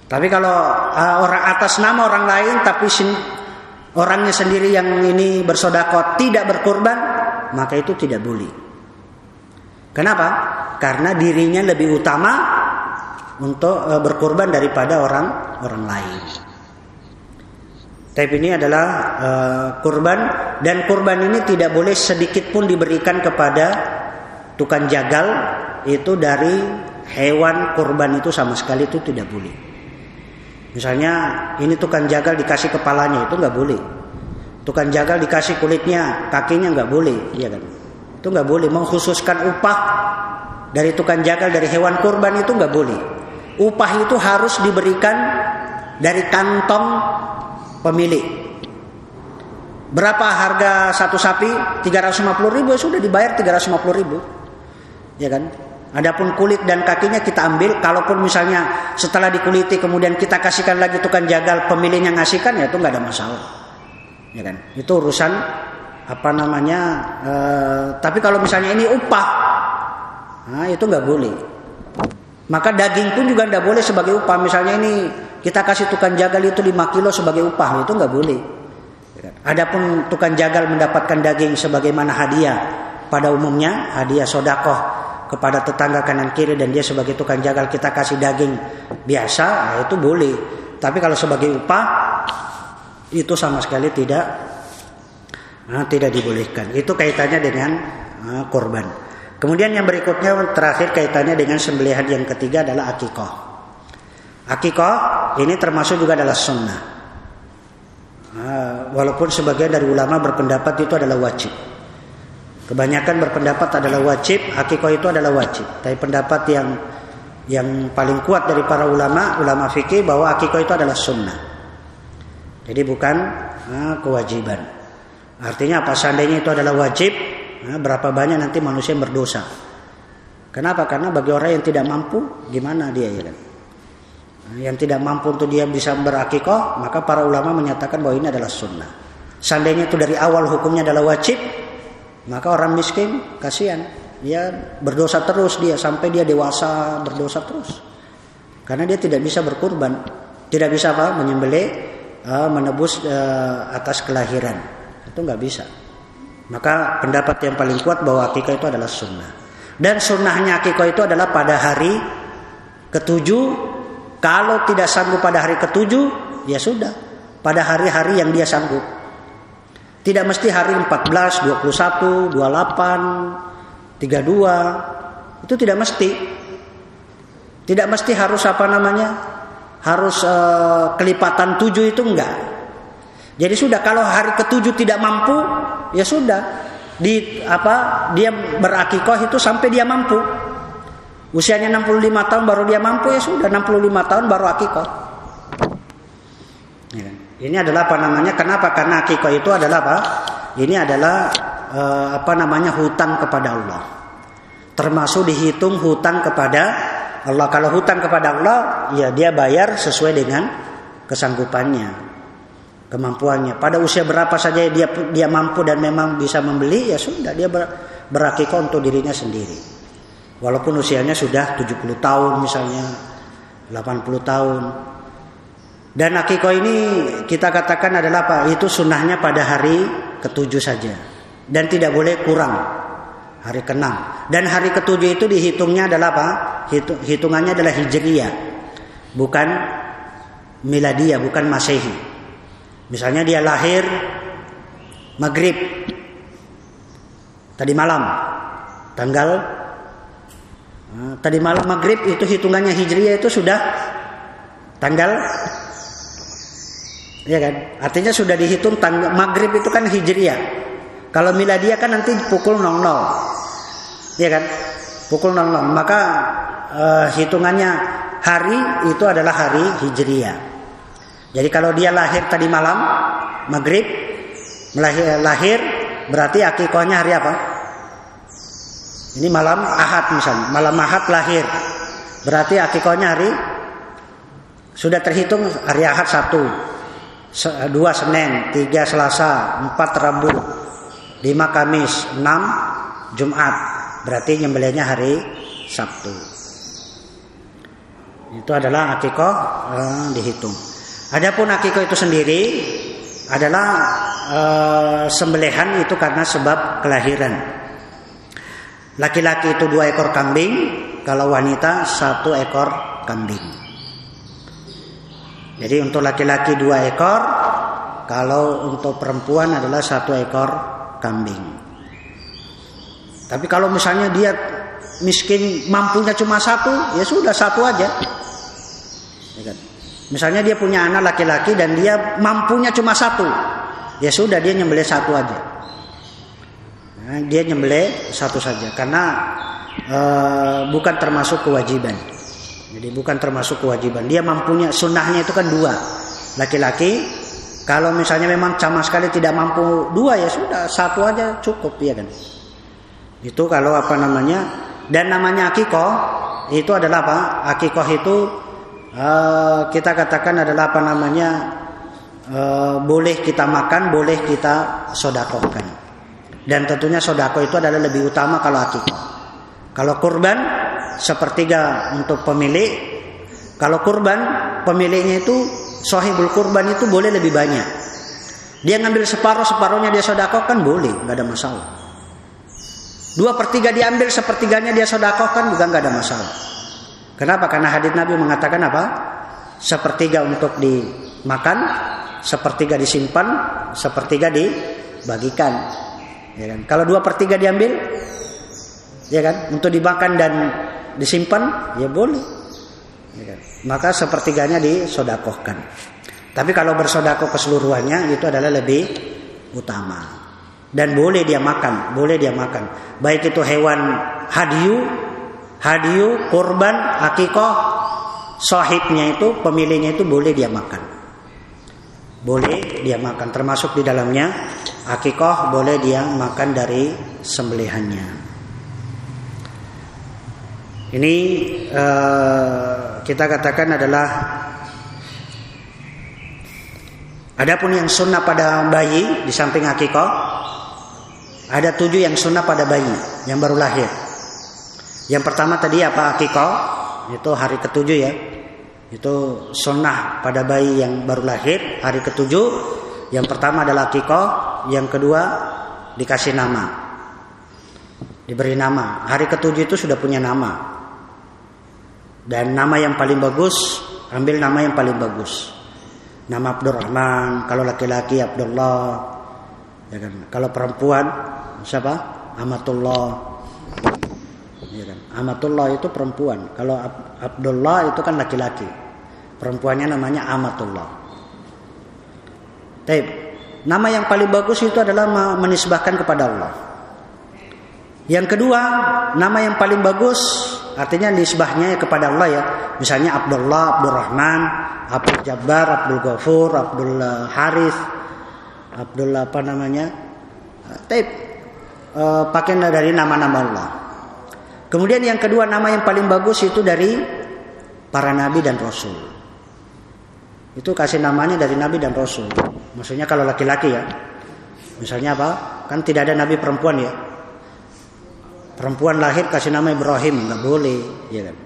Speaker 1: tapi kalau uh, orang atas nama orang lain tapi sin, orangnya sendiri yang ini bersodakot tidak berkorban, maka itu tidak boleh. Kenapa? Karena dirinya lebih utama untuk uh, berkorban daripada orang orang lain. Tapi ini adalah uh, kurban dan kurban ini tidak boleh sedikit pun diberikan kepada tukang jagal itu dari hewan kurban itu sama sekali itu tidak boleh. Misalnya ini tukang jagal dikasih kepalanya itu nggak boleh. Tukang jagal dikasih kulitnya, kakinya nggak boleh, ya kan? Itu nggak boleh. Mengkhususkan upah dari tukang jagal dari hewan kurban itu nggak boleh. Upah itu harus diberikan dari kantong pemilik. Berapa harga satu sapi? 350 ribu ya sudah dibayar 350 ribu. Ya kan? Adapun kulit dan kakinya kita ambil, kalaupun misalnya setelah dikuliti kemudian kita kasihkan lagi tukang jagal pemiliknya ngasihkan ya itu nggak ada masalah, ya kan? Itu urusan apa namanya? E, tapi kalau misalnya ini upah, nah itu nggak boleh. Maka daging pun juga nggak boleh sebagai upah. Misalnya ini kita kasih tukang jagal itu 5 kilo sebagai upah, itu nggak boleh. Adapun tukang jagal mendapatkan daging sebagaimana hadiah pada umumnya, hadiah sodakoh kepada tetangga kanan kiri dan dia sebagai tukang jagal kita kasih daging biasa, nah itu boleh. Tapi kalau sebagai upah itu sama sekali tidak nah, tidak dibolehkan. Itu kaitannya dengan nah, korban. Kemudian yang berikutnya terakhir kaitannya dengan sembelihan yang ketiga adalah akikoh. Akikoh ini termasuk juga adalah sunnah. Nah, walaupun sebagian dari ulama berpendapat itu adalah wajib. Kebanyakan berpendapat adalah wajib, akikoh itu adalah wajib. Tapi pendapat yang yang paling kuat dari para ulama, ulama fikih bahwa akikoh itu adalah sunnah. Jadi bukan nah, kewajiban. Artinya apa? Seandainya itu adalah wajib, nah, berapa banyak nanti manusia yang berdosa. Kenapa? Karena bagi orang yang tidak mampu, gimana dia ya kan? Yang tidak mampu untuk dia bisa berakikoh, maka para ulama menyatakan bahwa ini adalah sunnah. Seandainya itu dari awal hukumnya adalah wajib, maka orang miskin kasihan, dia berdosa terus dia sampai dia dewasa berdosa terus. Karena dia tidak bisa berkurban, tidak bisa apa menyembelih uh, menebus uh, atas kelahiran. Itu nggak bisa. Maka pendapat yang paling kuat bahwa akikah itu adalah sunnah. Dan sunnahnya akikah itu adalah pada hari ketujuh. Kalau tidak sanggup pada hari ketujuh, ya sudah. Pada hari-hari yang dia sanggup. Tidak mesti hari 14, 21, 28, 32. Itu tidak mesti. Tidak mesti harus apa namanya? Harus uh, kelipatan tujuh itu enggak. Jadi sudah kalau hari ketujuh tidak mampu, ya sudah. Di apa? Dia berakikoh itu sampai dia mampu. Usianya 65 tahun baru dia mampu ya sudah 65 tahun baru akikoh. Ya. Ini adalah apa namanya? Kenapa? Karena akikah itu adalah apa? Ini adalah e, apa namanya hutang kepada Allah. Termasuk dihitung hutang kepada Allah. Kalau hutang kepada Allah, ya dia bayar sesuai dengan kesanggupannya, kemampuannya. Pada usia berapa saja dia dia mampu dan memang bisa membeli, ya sudah dia ber, berakikah untuk dirinya sendiri. Walaupun usianya sudah 70 tahun misalnya, 80 tahun, dan akikoh ini kita katakan adalah apa? Itu sunnahnya pada hari ketujuh saja. Dan tidak boleh kurang hari keenam. Dan hari ketujuh itu dihitungnya adalah apa? Hitung, hitungannya adalah hijriyah. Bukan miladia bukan masehi. Misalnya dia lahir maghrib tadi malam tanggal uh, tadi malam maghrib itu hitungannya hijriah itu sudah tanggal ya kan? Artinya sudah dihitung tanggal maghrib itu kan hijriah. Kalau miladia kan nanti pukul 00 ya kan? Pukul 00 maka uh, hitungannya hari itu adalah hari hijriah jadi kalau dia lahir tadi malam maghrib lahir, lahir berarti akikohnya hari apa? Ini malam ahad misalnya. Malam ahad lahir. Berarti akikohnya hari sudah terhitung hari ahad satu dua senin tiga selasa empat rabu lima kamis enam jumat. Berarti nyembelihnya hari sabtu. Itu adalah akikoh eh, dihitung adapun akikoh itu sendiri adalah eh, sembelihan itu karena sebab kelahiran laki-laki itu dua ekor kambing kalau wanita satu ekor kambing jadi untuk laki-laki dua ekor, kalau untuk perempuan adalah satu ekor kambing. Tapi kalau misalnya dia miskin mampunya cuma satu, ya sudah satu aja. Ya kan? Misalnya dia punya anak laki-laki dan dia mampunya cuma satu, ya sudah dia nyembelih satu aja. Nah, dia nyembelih satu saja karena e, bukan termasuk kewajiban. Jadi bukan termasuk kewajiban. Dia mampunya sunnahnya itu kan dua. Laki-laki kalau misalnya memang sama sekali tidak mampu dua ya sudah satu aja cukup ya kan. Itu kalau apa namanya dan namanya akikoh itu adalah apa? Akikoh itu uh, kita katakan adalah apa namanya uh, boleh kita makan, boleh kita sodakohkan. Dan tentunya sodako itu adalah lebih utama kalau akikoh. Kalau kurban sepertiga untuk pemilik. Kalau kurban, pemiliknya itu sohibul kurban itu boleh lebih banyak. Dia ngambil separuh, separuhnya dia sodakokan boleh, nggak ada masalah. Dua per tiga diambil, sepertiganya dia sodakokan juga nggak ada masalah. Kenapa? Karena hadits Nabi mengatakan apa? Sepertiga untuk dimakan, sepertiga disimpan, sepertiga dibagikan. Ya kan? Kalau dua per tiga diambil, ya kan, untuk dimakan dan disimpan ya boleh ya kan? maka sepertiganya disodakohkan tapi kalau bersodakoh keseluruhannya itu adalah lebih utama dan boleh dia makan boleh dia makan baik itu hewan hadiu hadiu kurban akikoh. Sahibnya itu pemiliknya itu boleh dia makan. Boleh dia makan termasuk di dalamnya akikoh boleh dia makan dari sembelihannya. Ini uh, kita katakan adalah Adapun yang sunnah pada bayi di samping akikoh ada tujuh yang sunnah pada bayi yang baru lahir. Yang pertama tadi apa akikoh itu hari ketujuh ya. Itu sunnah pada bayi yang baru lahir hari ketujuh. Yang pertama adalah akikoh, yang kedua dikasih nama, diberi nama. Hari ketujuh itu sudah punya nama. Dan nama yang paling bagus, ambil nama yang paling bagus. Nama Abdurrahman, kalau laki-laki Abdullah, ya kan. Kalau perempuan siapa? Amatullah. Amatullah itu perempuan. Kalau Abdullah itu kan laki-laki. Perempuannya namanya Amatullah. Tapi nama yang paling bagus itu adalah menisbahkan kepada Allah. Yang kedua, nama yang paling bagus Artinya nisbahnya ya kepada Allah ya. Misalnya Abdullah, Abdurrahman, Abdul Jabbar, Abdul Ghafur, Abdul Haris, Abdul apa namanya? Taib. E, pakai dari nama-nama Allah. Kemudian yang kedua nama yang paling bagus itu dari para nabi dan rasul. Itu kasih namanya dari nabi dan rasul. Maksudnya kalau laki-laki ya. Misalnya apa? Kan tidak ada nabi perempuan ya. Perempuan lahir kasih nama Ibrahim nggak boleh, ya kan?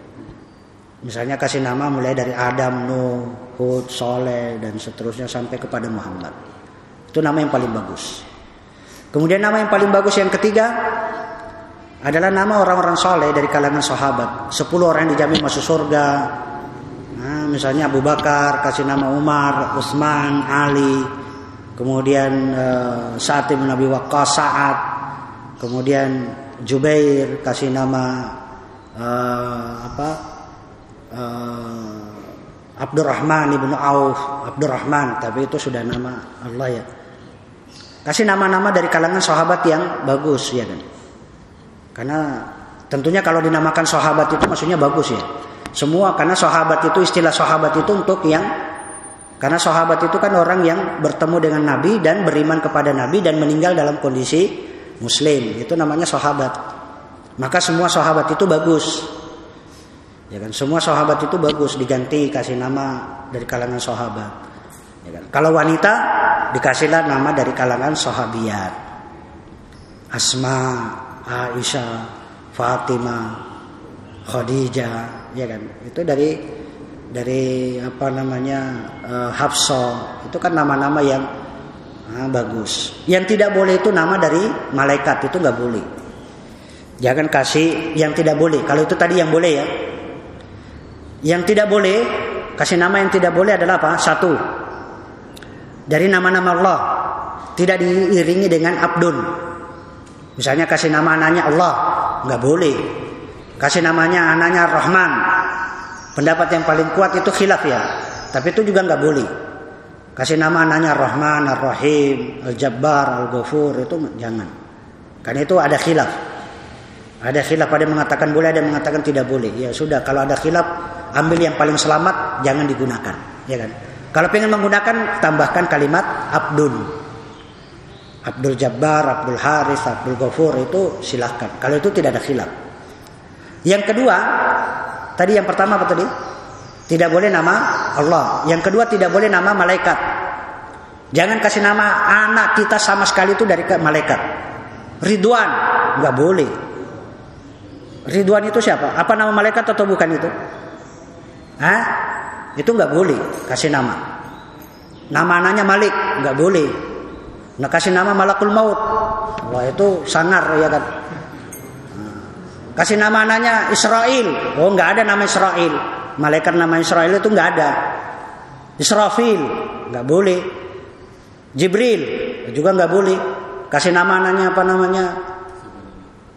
Speaker 1: Misalnya kasih nama mulai dari Adam, Nuh, Hud, Soleh dan seterusnya sampai kepada Muhammad. Itu nama yang paling bagus. Kemudian nama yang paling bagus yang ketiga adalah nama orang-orang soleh dari kalangan sahabat. Sepuluh orang yang dijamin masuk surga. Nah, misalnya Abu Bakar kasih nama Umar, Utsman, Ali, kemudian uh, Sa'ad bin Abi Waqqas, Sa'ad, kemudian Jubair kasih nama uh, apa? Uh, Abdurrahman ibnu Auf, Abdurrahman, tapi itu sudah nama Allah ya. Kasih nama-nama dari kalangan sahabat yang bagus ya kan. Karena tentunya kalau dinamakan sahabat itu maksudnya bagus ya. Semua karena sahabat itu istilah sahabat itu untuk yang karena sahabat itu kan orang yang bertemu dengan Nabi dan beriman kepada Nabi dan meninggal dalam kondisi muslim. Itu namanya sahabat. Maka semua sahabat itu bagus. Ya kan, semua sahabat itu bagus diganti kasih nama dari kalangan sahabat. Ya kan? Kalau wanita dikasihlah nama dari kalangan sahabiat. Asma, Aisyah, Fatimah, Khadijah, ya kan? Itu dari dari apa namanya uh, Hafsah. Itu kan nama-nama yang uh, bagus. Yang tidak boleh itu nama dari malaikat itu nggak boleh. Jangan kasih yang tidak boleh. Kalau itu tadi yang boleh ya. Yang tidak boleh, kasih nama yang tidak boleh adalah apa? Satu, dari nama-nama Allah tidak diiringi dengan abdun. Misalnya kasih nama anaknya Allah, nggak boleh. Kasih namanya anaknya Rahman. Pendapat yang paling kuat itu khilaf ya. Tapi itu juga nggak boleh. Kasih nama anaknya Rahman, Ar-Rahim, Al-Jabbar, Al-Ghafur itu jangan. Karena itu ada khilaf. Ada khilaf, ada yang mengatakan boleh, ada yang mengatakan tidak boleh. Ya sudah, kalau ada khilaf, ambil yang paling selamat, jangan digunakan. Ya kan? Kalau pengen menggunakan, tambahkan kalimat Abdul. Abdul Jabbar, Abdul Haris, Abdul Ghafur itu silahkan. Kalau itu tidak ada khilaf. Yang kedua, tadi yang pertama apa tadi? Tidak boleh nama Allah. Yang kedua tidak boleh nama malaikat. Jangan kasih nama anak kita sama sekali itu dari malaikat. Ridwan, nggak boleh. Ridwan itu siapa? Apa nama malaikat atau bukan itu? Hah? Itu nggak boleh kasih nama. Nama anaknya Malik nggak boleh. Nah kasih nama Malakul Maut. Wah itu sangar ya kan. Kasih nama anaknya Israel. Oh nggak ada nama Israel. Malaikat nama Israel itu nggak ada. Israfil nggak boleh. Jibril juga nggak boleh. Kasih nama anaknya apa namanya?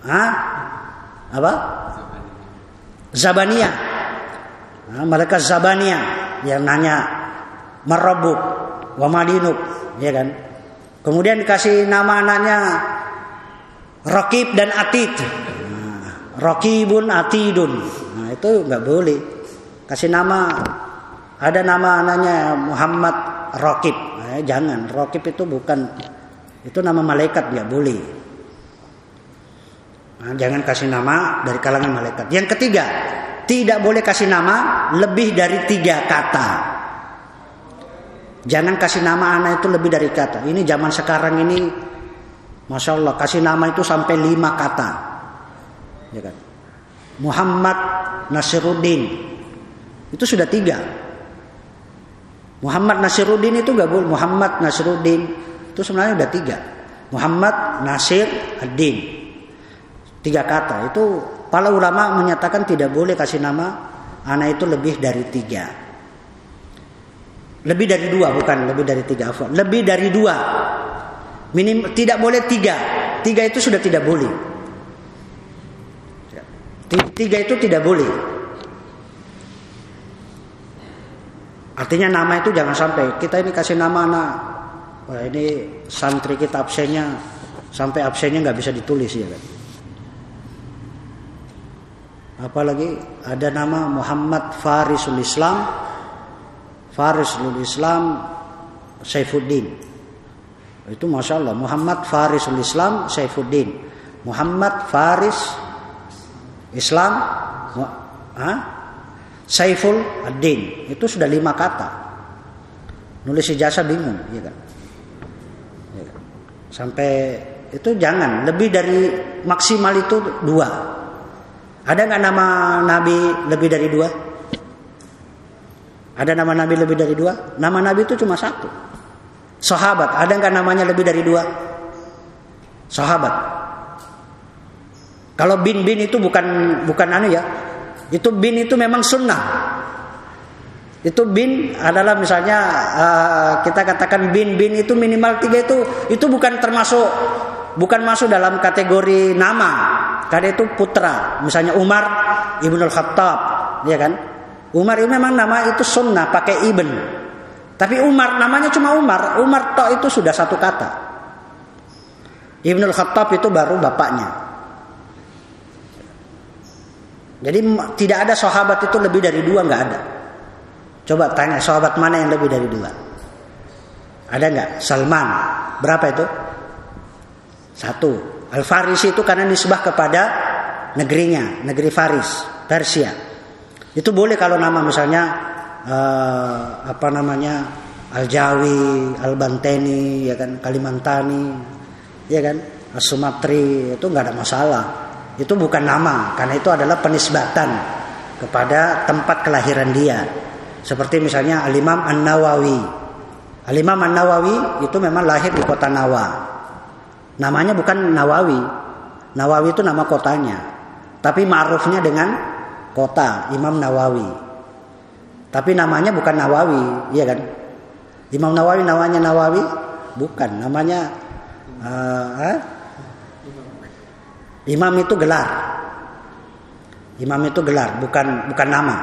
Speaker 1: Hah? apa? Zabania. Nah, mereka Zabania yang nanya Marabuk, wa Madinuk, ya kan? Kemudian dikasih nama anaknya Rokib dan Atid. Nah, Rokibun Atidun. Nah, itu nggak boleh. Kasih nama ada nama anaknya Muhammad Rokib. Nah, jangan, Rokib itu bukan itu nama malaikat nggak boleh. Nah, jangan kasih nama dari kalangan malaikat. Yang ketiga, tidak boleh kasih nama lebih dari tiga kata. Jangan kasih nama anak itu lebih dari kata. Ini zaman sekarang ini, masya Allah, kasih nama itu sampai lima kata. Ya kan? Muhammad Nasiruddin itu sudah tiga. Muhammad Nasiruddin itu gak boleh. Muhammad Nasiruddin itu sebenarnya udah tiga. Muhammad Nasir Ad-Din Tiga kata itu para ulama menyatakan tidak boleh kasih nama anak itu lebih dari tiga. Lebih dari dua bukan lebih dari tiga. Lebih dari dua. Minim tidak boleh tiga. Tiga itu sudah tidak boleh. Tiga itu tidak boleh. Artinya nama itu jangan sampai kita ini kasih nama anak. Wah ini santri kita absennya sampai absennya nggak bisa ditulis ya kan apalagi ada nama Muhammad Farisul Islam Farisul Islam Saifuddin itu masya Allah Muhammad Farisul Islam Saifuddin Muhammad Faris Islam ha? Saiful Ad-Din itu sudah lima kata nulis ijazah bingung ya kan? ya kan sampai itu jangan lebih dari maksimal itu dua ada nggak nama Nabi lebih dari dua? Ada nama Nabi lebih dari dua? Nama Nabi itu cuma satu. Sahabat, ada nggak namanya lebih dari dua? Sahabat. Kalau bin bin itu bukan bukan anu ya, itu bin itu memang sunnah. Itu bin adalah misalnya uh, kita katakan bin bin itu minimal tiga itu itu bukan termasuk bukan masuk dalam kategori nama karena itu putra misalnya Umar ibnul Khattab ya kan Umar ini memang nama itu sunnah pakai ibn tapi Umar namanya cuma Umar Umar tok itu sudah satu kata Ibnul Khattab itu baru bapaknya jadi tidak ada sahabat itu lebih dari dua nggak ada Coba tanya sahabat mana yang lebih dari dua? Ada nggak? Salman. Berapa itu? Satu. Al Farisi itu karena nisbah kepada negerinya, negeri Faris, Persia. Itu boleh kalau nama misalnya uh, apa namanya Al Jawi, Al Banteni, ya kan, Kalimantani, ya kan, Sumatri itu nggak ada masalah. Itu bukan nama, karena itu adalah penisbatan kepada tempat kelahiran dia. Seperti misalnya Al-Imam An-Nawawi. Al-Imam An-Nawawi itu memang lahir di kota Nawa. Namanya bukan Nawawi. Nawawi itu nama kotanya. Tapi ma'rufnya dengan kota Imam Nawawi. Tapi namanya bukan Nawawi, iya kan? Imam Nawawi namanya Nawawi? Bukan, namanya uh, eh? Imam itu gelar. Imam itu gelar, bukan bukan nama.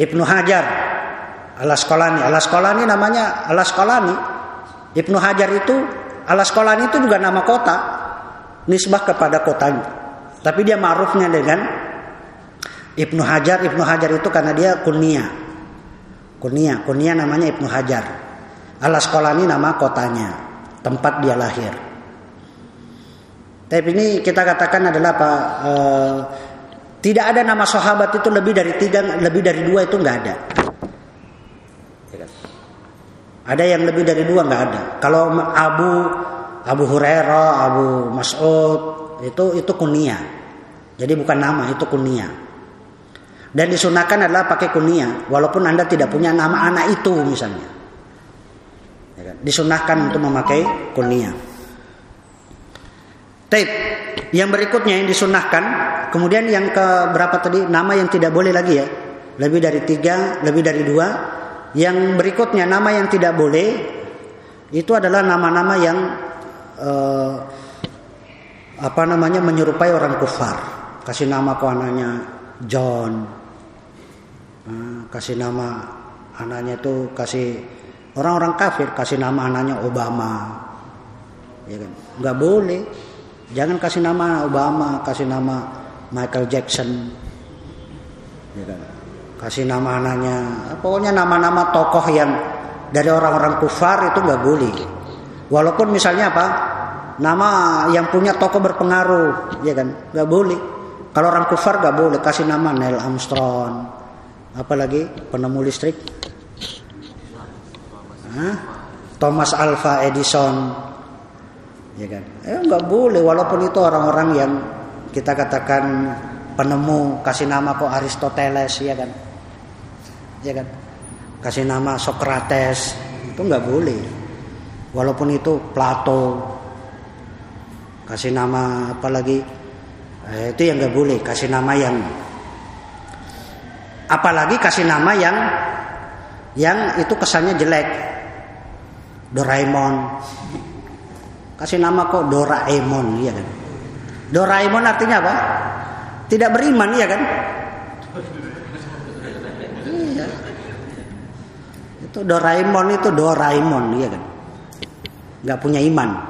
Speaker 1: Ibnu Hajar Al-Asqalani. Al-Asqalani namanya Al-Asqalani. Ibnu Hajar itu Al-Asqalani itu juga nama kota. Nisbah kepada kotanya. Tapi dia ma'rufnya dengan Ibnu Hajar. Ibnu Hajar itu karena dia kunia. Kunia, kunia namanya Ibnu Hajar. Al-Asqalani nama kotanya, tempat dia lahir. Tapi ini kita katakan adalah apa? Uh, tidak ada nama sahabat itu lebih dari tiga, lebih dari dua itu nggak ada. Ya kan? Ada yang lebih dari dua nggak ada. Kalau Abu Abu Hurairah, Abu Mas'ud itu itu kunia. Jadi bukan nama, itu kunia. Dan disunahkan adalah pakai kunia, walaupun anda tidak punya nama anak itu misalnya. Ya kan? Disunahkan untuk memakai kunia. Tape. Yang berikutnya yang disunahkan, kemudian yang ke berapa tadi nama yang tidak boleh lagi ya, lebih dari tiga, lebih dari dua. Yang berikutnya nama yang tidak boleh itu adalah nama-nama yang eh, apa namanya menyerupai orang kufar. Kasih nama ke anaknya John, eh, kasih nama anaknya itu kasih orang-orang kafir kasih nama anaknya Obama, ya kan? Nggak boleh. Jangan kasih nama Obama, kasih nama Michael Jackson. Ya kan? Kasih nama anaknya, pokoknya nama-nama tokoh yang dari orang-orang kufar itu nggak boleh. Walaupun misalnya apa? Nama yang punya tokoh berpengaruh, ya kan? nggak boleh. Kalau orang kufar nggak boleh kasih nama Neil Armstrong, apalagi penemu listrik, Hah? Thomas Alva Edison, ya kan? Eh nggak boleh. Walaupun itu orang-orang yang kita katakan penemu kasih nama kok Aristoteles ya kan? Ya kan? Kasih nama Socrates. Itu nggak boleh. Walaupun itu Plato kasih nama apalagi eh, itu yang nggak boleh kasih nama yang apalagi kasih nama yang yang itu kesannya jelek Doraemon Kasih nama kok Doraemon, ya kan? Doraemon artinya apa? Tidak beriman, ya kan? Iya. Itu Doraemon itu Doraemon, ya kan? Gak punya iman.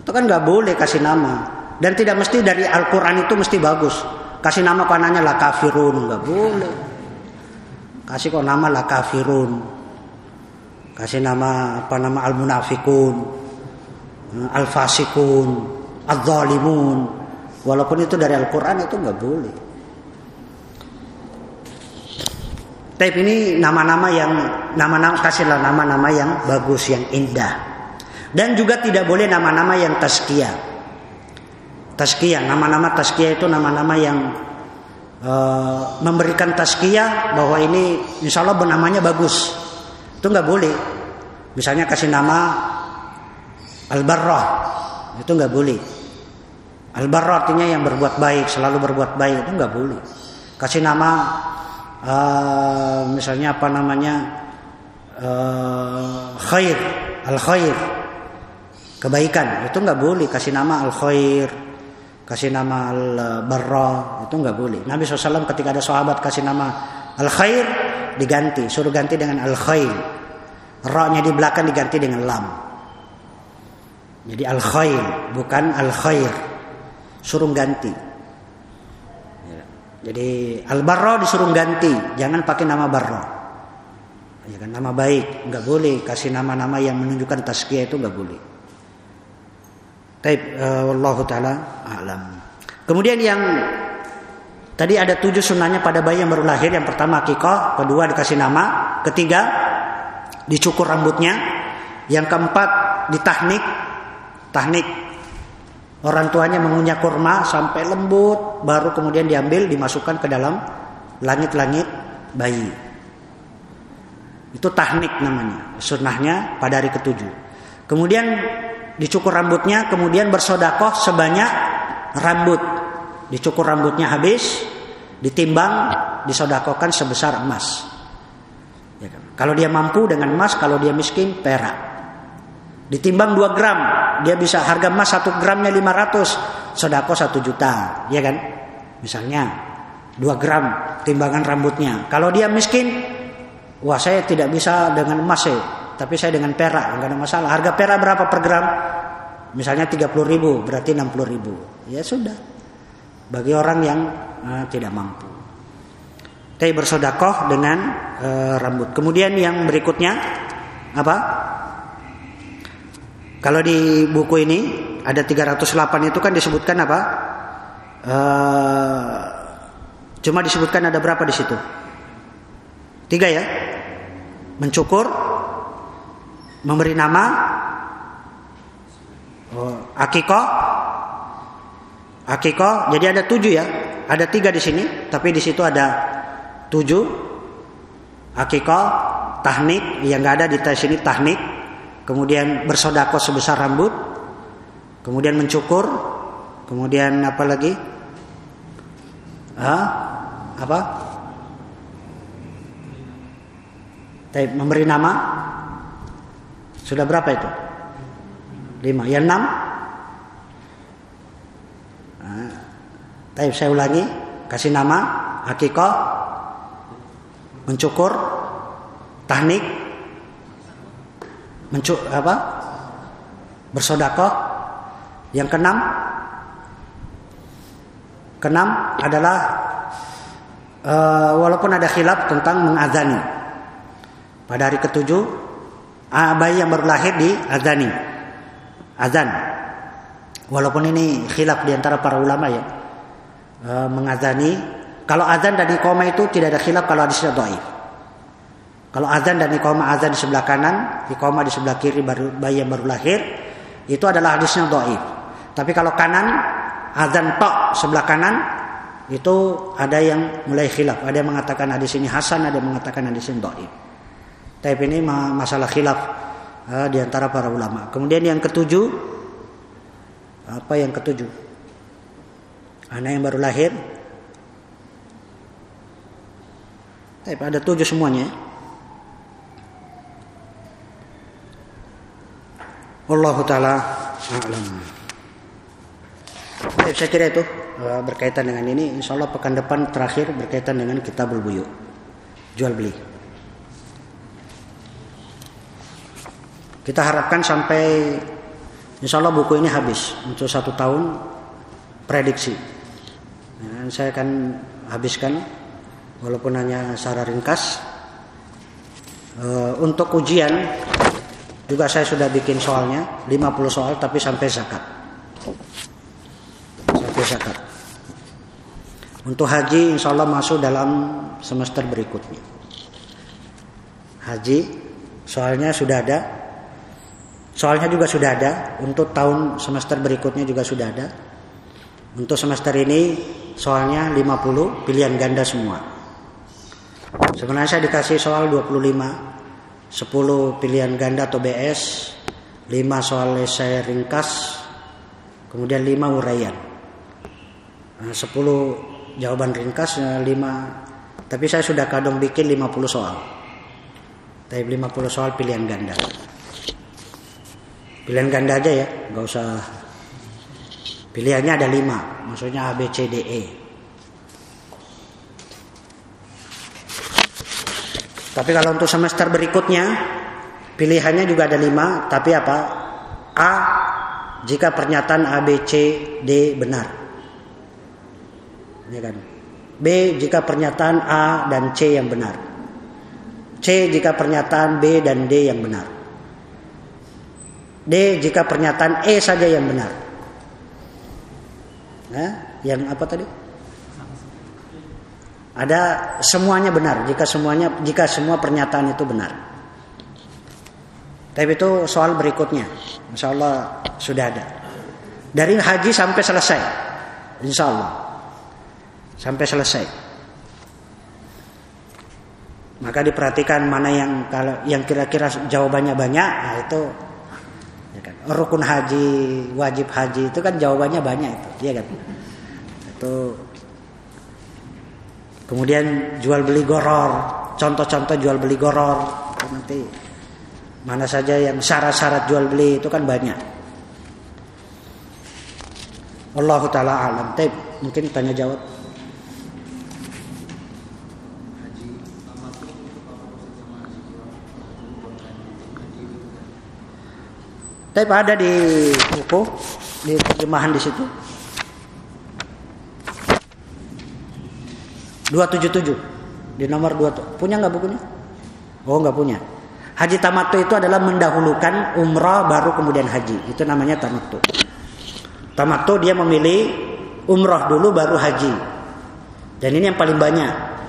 Speaker 1: Itu kan gak boleh kasih nama. Dan tidak mesti dari Al-Quran itu mesti bagus. Kasih nama kanannya lah kafirun, gak boleh. Kasih kok nama lah kafirun. Kasih nama apa nama al-munafikun al-fasikun, al-zalimun. Walaupun itu dari Al-Quran itu nggak boleh. Tapi ini nama-nama yang nama-nama kasihlah nama-nama yang bagus, yang indah. Dan juga tidak boleh nama-nama yang tazkiyah. Tazkiyah, nama-nama tazkiyah itu nama-nama yang uh, memberikan tazkiyah bahwa ini insya Allah namanya bagus. Itu nggak boleh. Misalnya kasih nama Al-barrah itu nggak boleh. Al-barrah artinya yang berbuat baik, selalu berbuat baik itu nggak boleh. Kasih nama uh, misalnya apa namanya uh, khair, al khair, kebaikan itu nggak boleh kasih nama al khair, kasih nama al barra itu nggak boleh. Nabi SAW ketika ada sahabat kasih nama al khair diganti, suruh ganti dengan al khair. Ra-nya di belakang diganti dengan lam. Jadi al khair bukan al khair. Suruh ganti. Jadi al-barra disuruh ganti, jangan pakai nama barra. Ya kan nama baik, nggak boleh kasih nama-nama yang menunjukkan tazkiyah itu nggak boleh. Taib uh, wallahu taala alam. Kemudian yang tadi ada tujuh sunnahnya pada bayi yang baru lahir. Yang pertama akikah, kedua dikasih nama, ketiga dicukur rambutnya, yang keempat ditahnik, tahnik Orang tuanya mengunyah kurma sampai lembut, baru kemudian diambil dimasukkan ke dalam langit-langit bayi. Itu tahnik namanya, sunnahnya pada hari ketujuh. Kemudian dicukur rambutnya, kemudian bersodakoh sebanyak rambut. Dicukur rambutnya habis, ditimbang, disodakohkan sebesar emas. Ya kan? Kalau dia mampu dengan emas, kalau dia miskin perak. Ditimbang 2 gram, dia bisa harga emas 1 gramnya 500, sodako 1 juta, ya kan? Misalnya 2 gram timbangan rambutnya. Kalau dia miskin, wah saya tidak bisa dengan emas ya, tapi saya dengan perak, enggak ada masalah. Harga perak berapa per gram? Misalnya 30 ribu, berarti 60 ribu. Ya sudah. Bagi orang yang uh, tidak mampu. Tapi bersodakoh dengan uh, rambut. Kemudian yang berikutnya apa? Kalau di buku ini ada 308 itu kan disebutkan apa? Uh, cuma disebutkan ada berapa di situ? Tiga ya. Mencukur, memberi nama, oh, akiko, akiko. Jadi ada tujuh ya. Ada tiga di sini, tapi di situ ada tujuh. Akiko, tahnik yang nggak ada di sini tahnik kemudian bersodako sebesar rambut, kemudian mencukur, kemudian apa lagi? Hah? Apa? Memberi nama sudah berapa itu? Lima. Yang enam? Nah, Taib saya ulangi, kasih nama, akikoh, mencukur, tahnik, mencuk apa bersodakoh yang keenam keenam adalah uh, walaupun ada khilaf tentang mengazani pada hari ketujuh uh, bayi yang baru lahir di azani azan walaupun ini khilaf di antara para ulama ya uh, mengazani kalau azan dan koma itu tidak ada khilaf kalau hadisnya dhaif kalau azan dan iqamah azan di sebelah kanan, iqamah di sebelah kiri baru bayi yang baru lahir, itu adalah hadisnya dhaif. Tapi kalau kanan azan tok sebelah kanan itu ada yang mulai khilaf. Ada yang mengatakan hadis ini hasan, ada yang mengatakan hadis ini dhaif. Tapi ini masalah khilaf uh, di antara para ulama. Kemudian yang ketujuh apa yang ketujuh? Anak yang baru lahir. Tapi ada tujuh semuanya. Wallahu taala a'lam. Baik, saya kira itu berkaitan dengan ini. Insya Allah pekan depan terakhir berkaitan dengan kitabul buyu. Jual beli. Kita harapkan sampai Insya Allah buku ini habis untuk satu tahun prediksi. Dan saya akan habiskan walaupun hanya secara ringkas. Uh, untuk ujian juga saya sudah bikin soalnya 50 soal tapi sampai zakat. Sampai zakat. Untuk haji insya Allah masuk dalam semester berikutnya. Haji soalnya sudah ada. Soalnya juga sudah ada. Untuk tahun semester berikutnya juga sudah ada. Untuk semester ini soalnya 50 pilihan ganda semua. Sebenarnya saya dikasih soal 25 10 pilihan ganda atau BS, 5 soal esai ringkas, kemudian 5 uraian. Nah, 10 jawaban ringkas 5 tapi saya sudah kadang bikin 50 soal. Tapi 50 soal pilihan ganda. Pilihan ganda aja ya, nggak usah. Pilihannya ada 5, maksudnya A, B, C, D, E. Tapi kalau untuk semester berikutnya pilihannya juga ada 5, tapi apa? A jika pernyataan A, B, C, D benar. Ya kan? B jika pernyataan A dan C yang benar. C jika pernyataan B dan D yang benar. D jika pernyataan E saja yang benar. Nah, yang apa tadi? Ada semuanya benar jika semuanya jika semua pernyataan itu benar. Tapi itu soal berikutnya. Insya Allah sudah ada. Dari haji sampai selesai. Insya Allah. Sampai selesai. Maka diperhatikan mana yang kalau yang kira-kira jawabannya banyak, nah itu. Rukun haji, wajib haji itu kan jawabannya banyak itu, ya kan. Itu kemudian jual beli goror, contoh-contoh jual beli goror nanti Mana saja yang syarat-syarat jual beli itu kan banyak. Allah taala alam. Tapi mungkin tanya jawab. Tapi ada di buku di terjemahan di situ. 277 di nomor 2 punya nggak bukunya? Oh nggak punya. Haji tamattu itu adalah mendahulukan umrah baru kemudian haji. Itu namanya tamattu. Tamattu dia memilih umrah dulu baru haji. Dan ini yang paling banyak.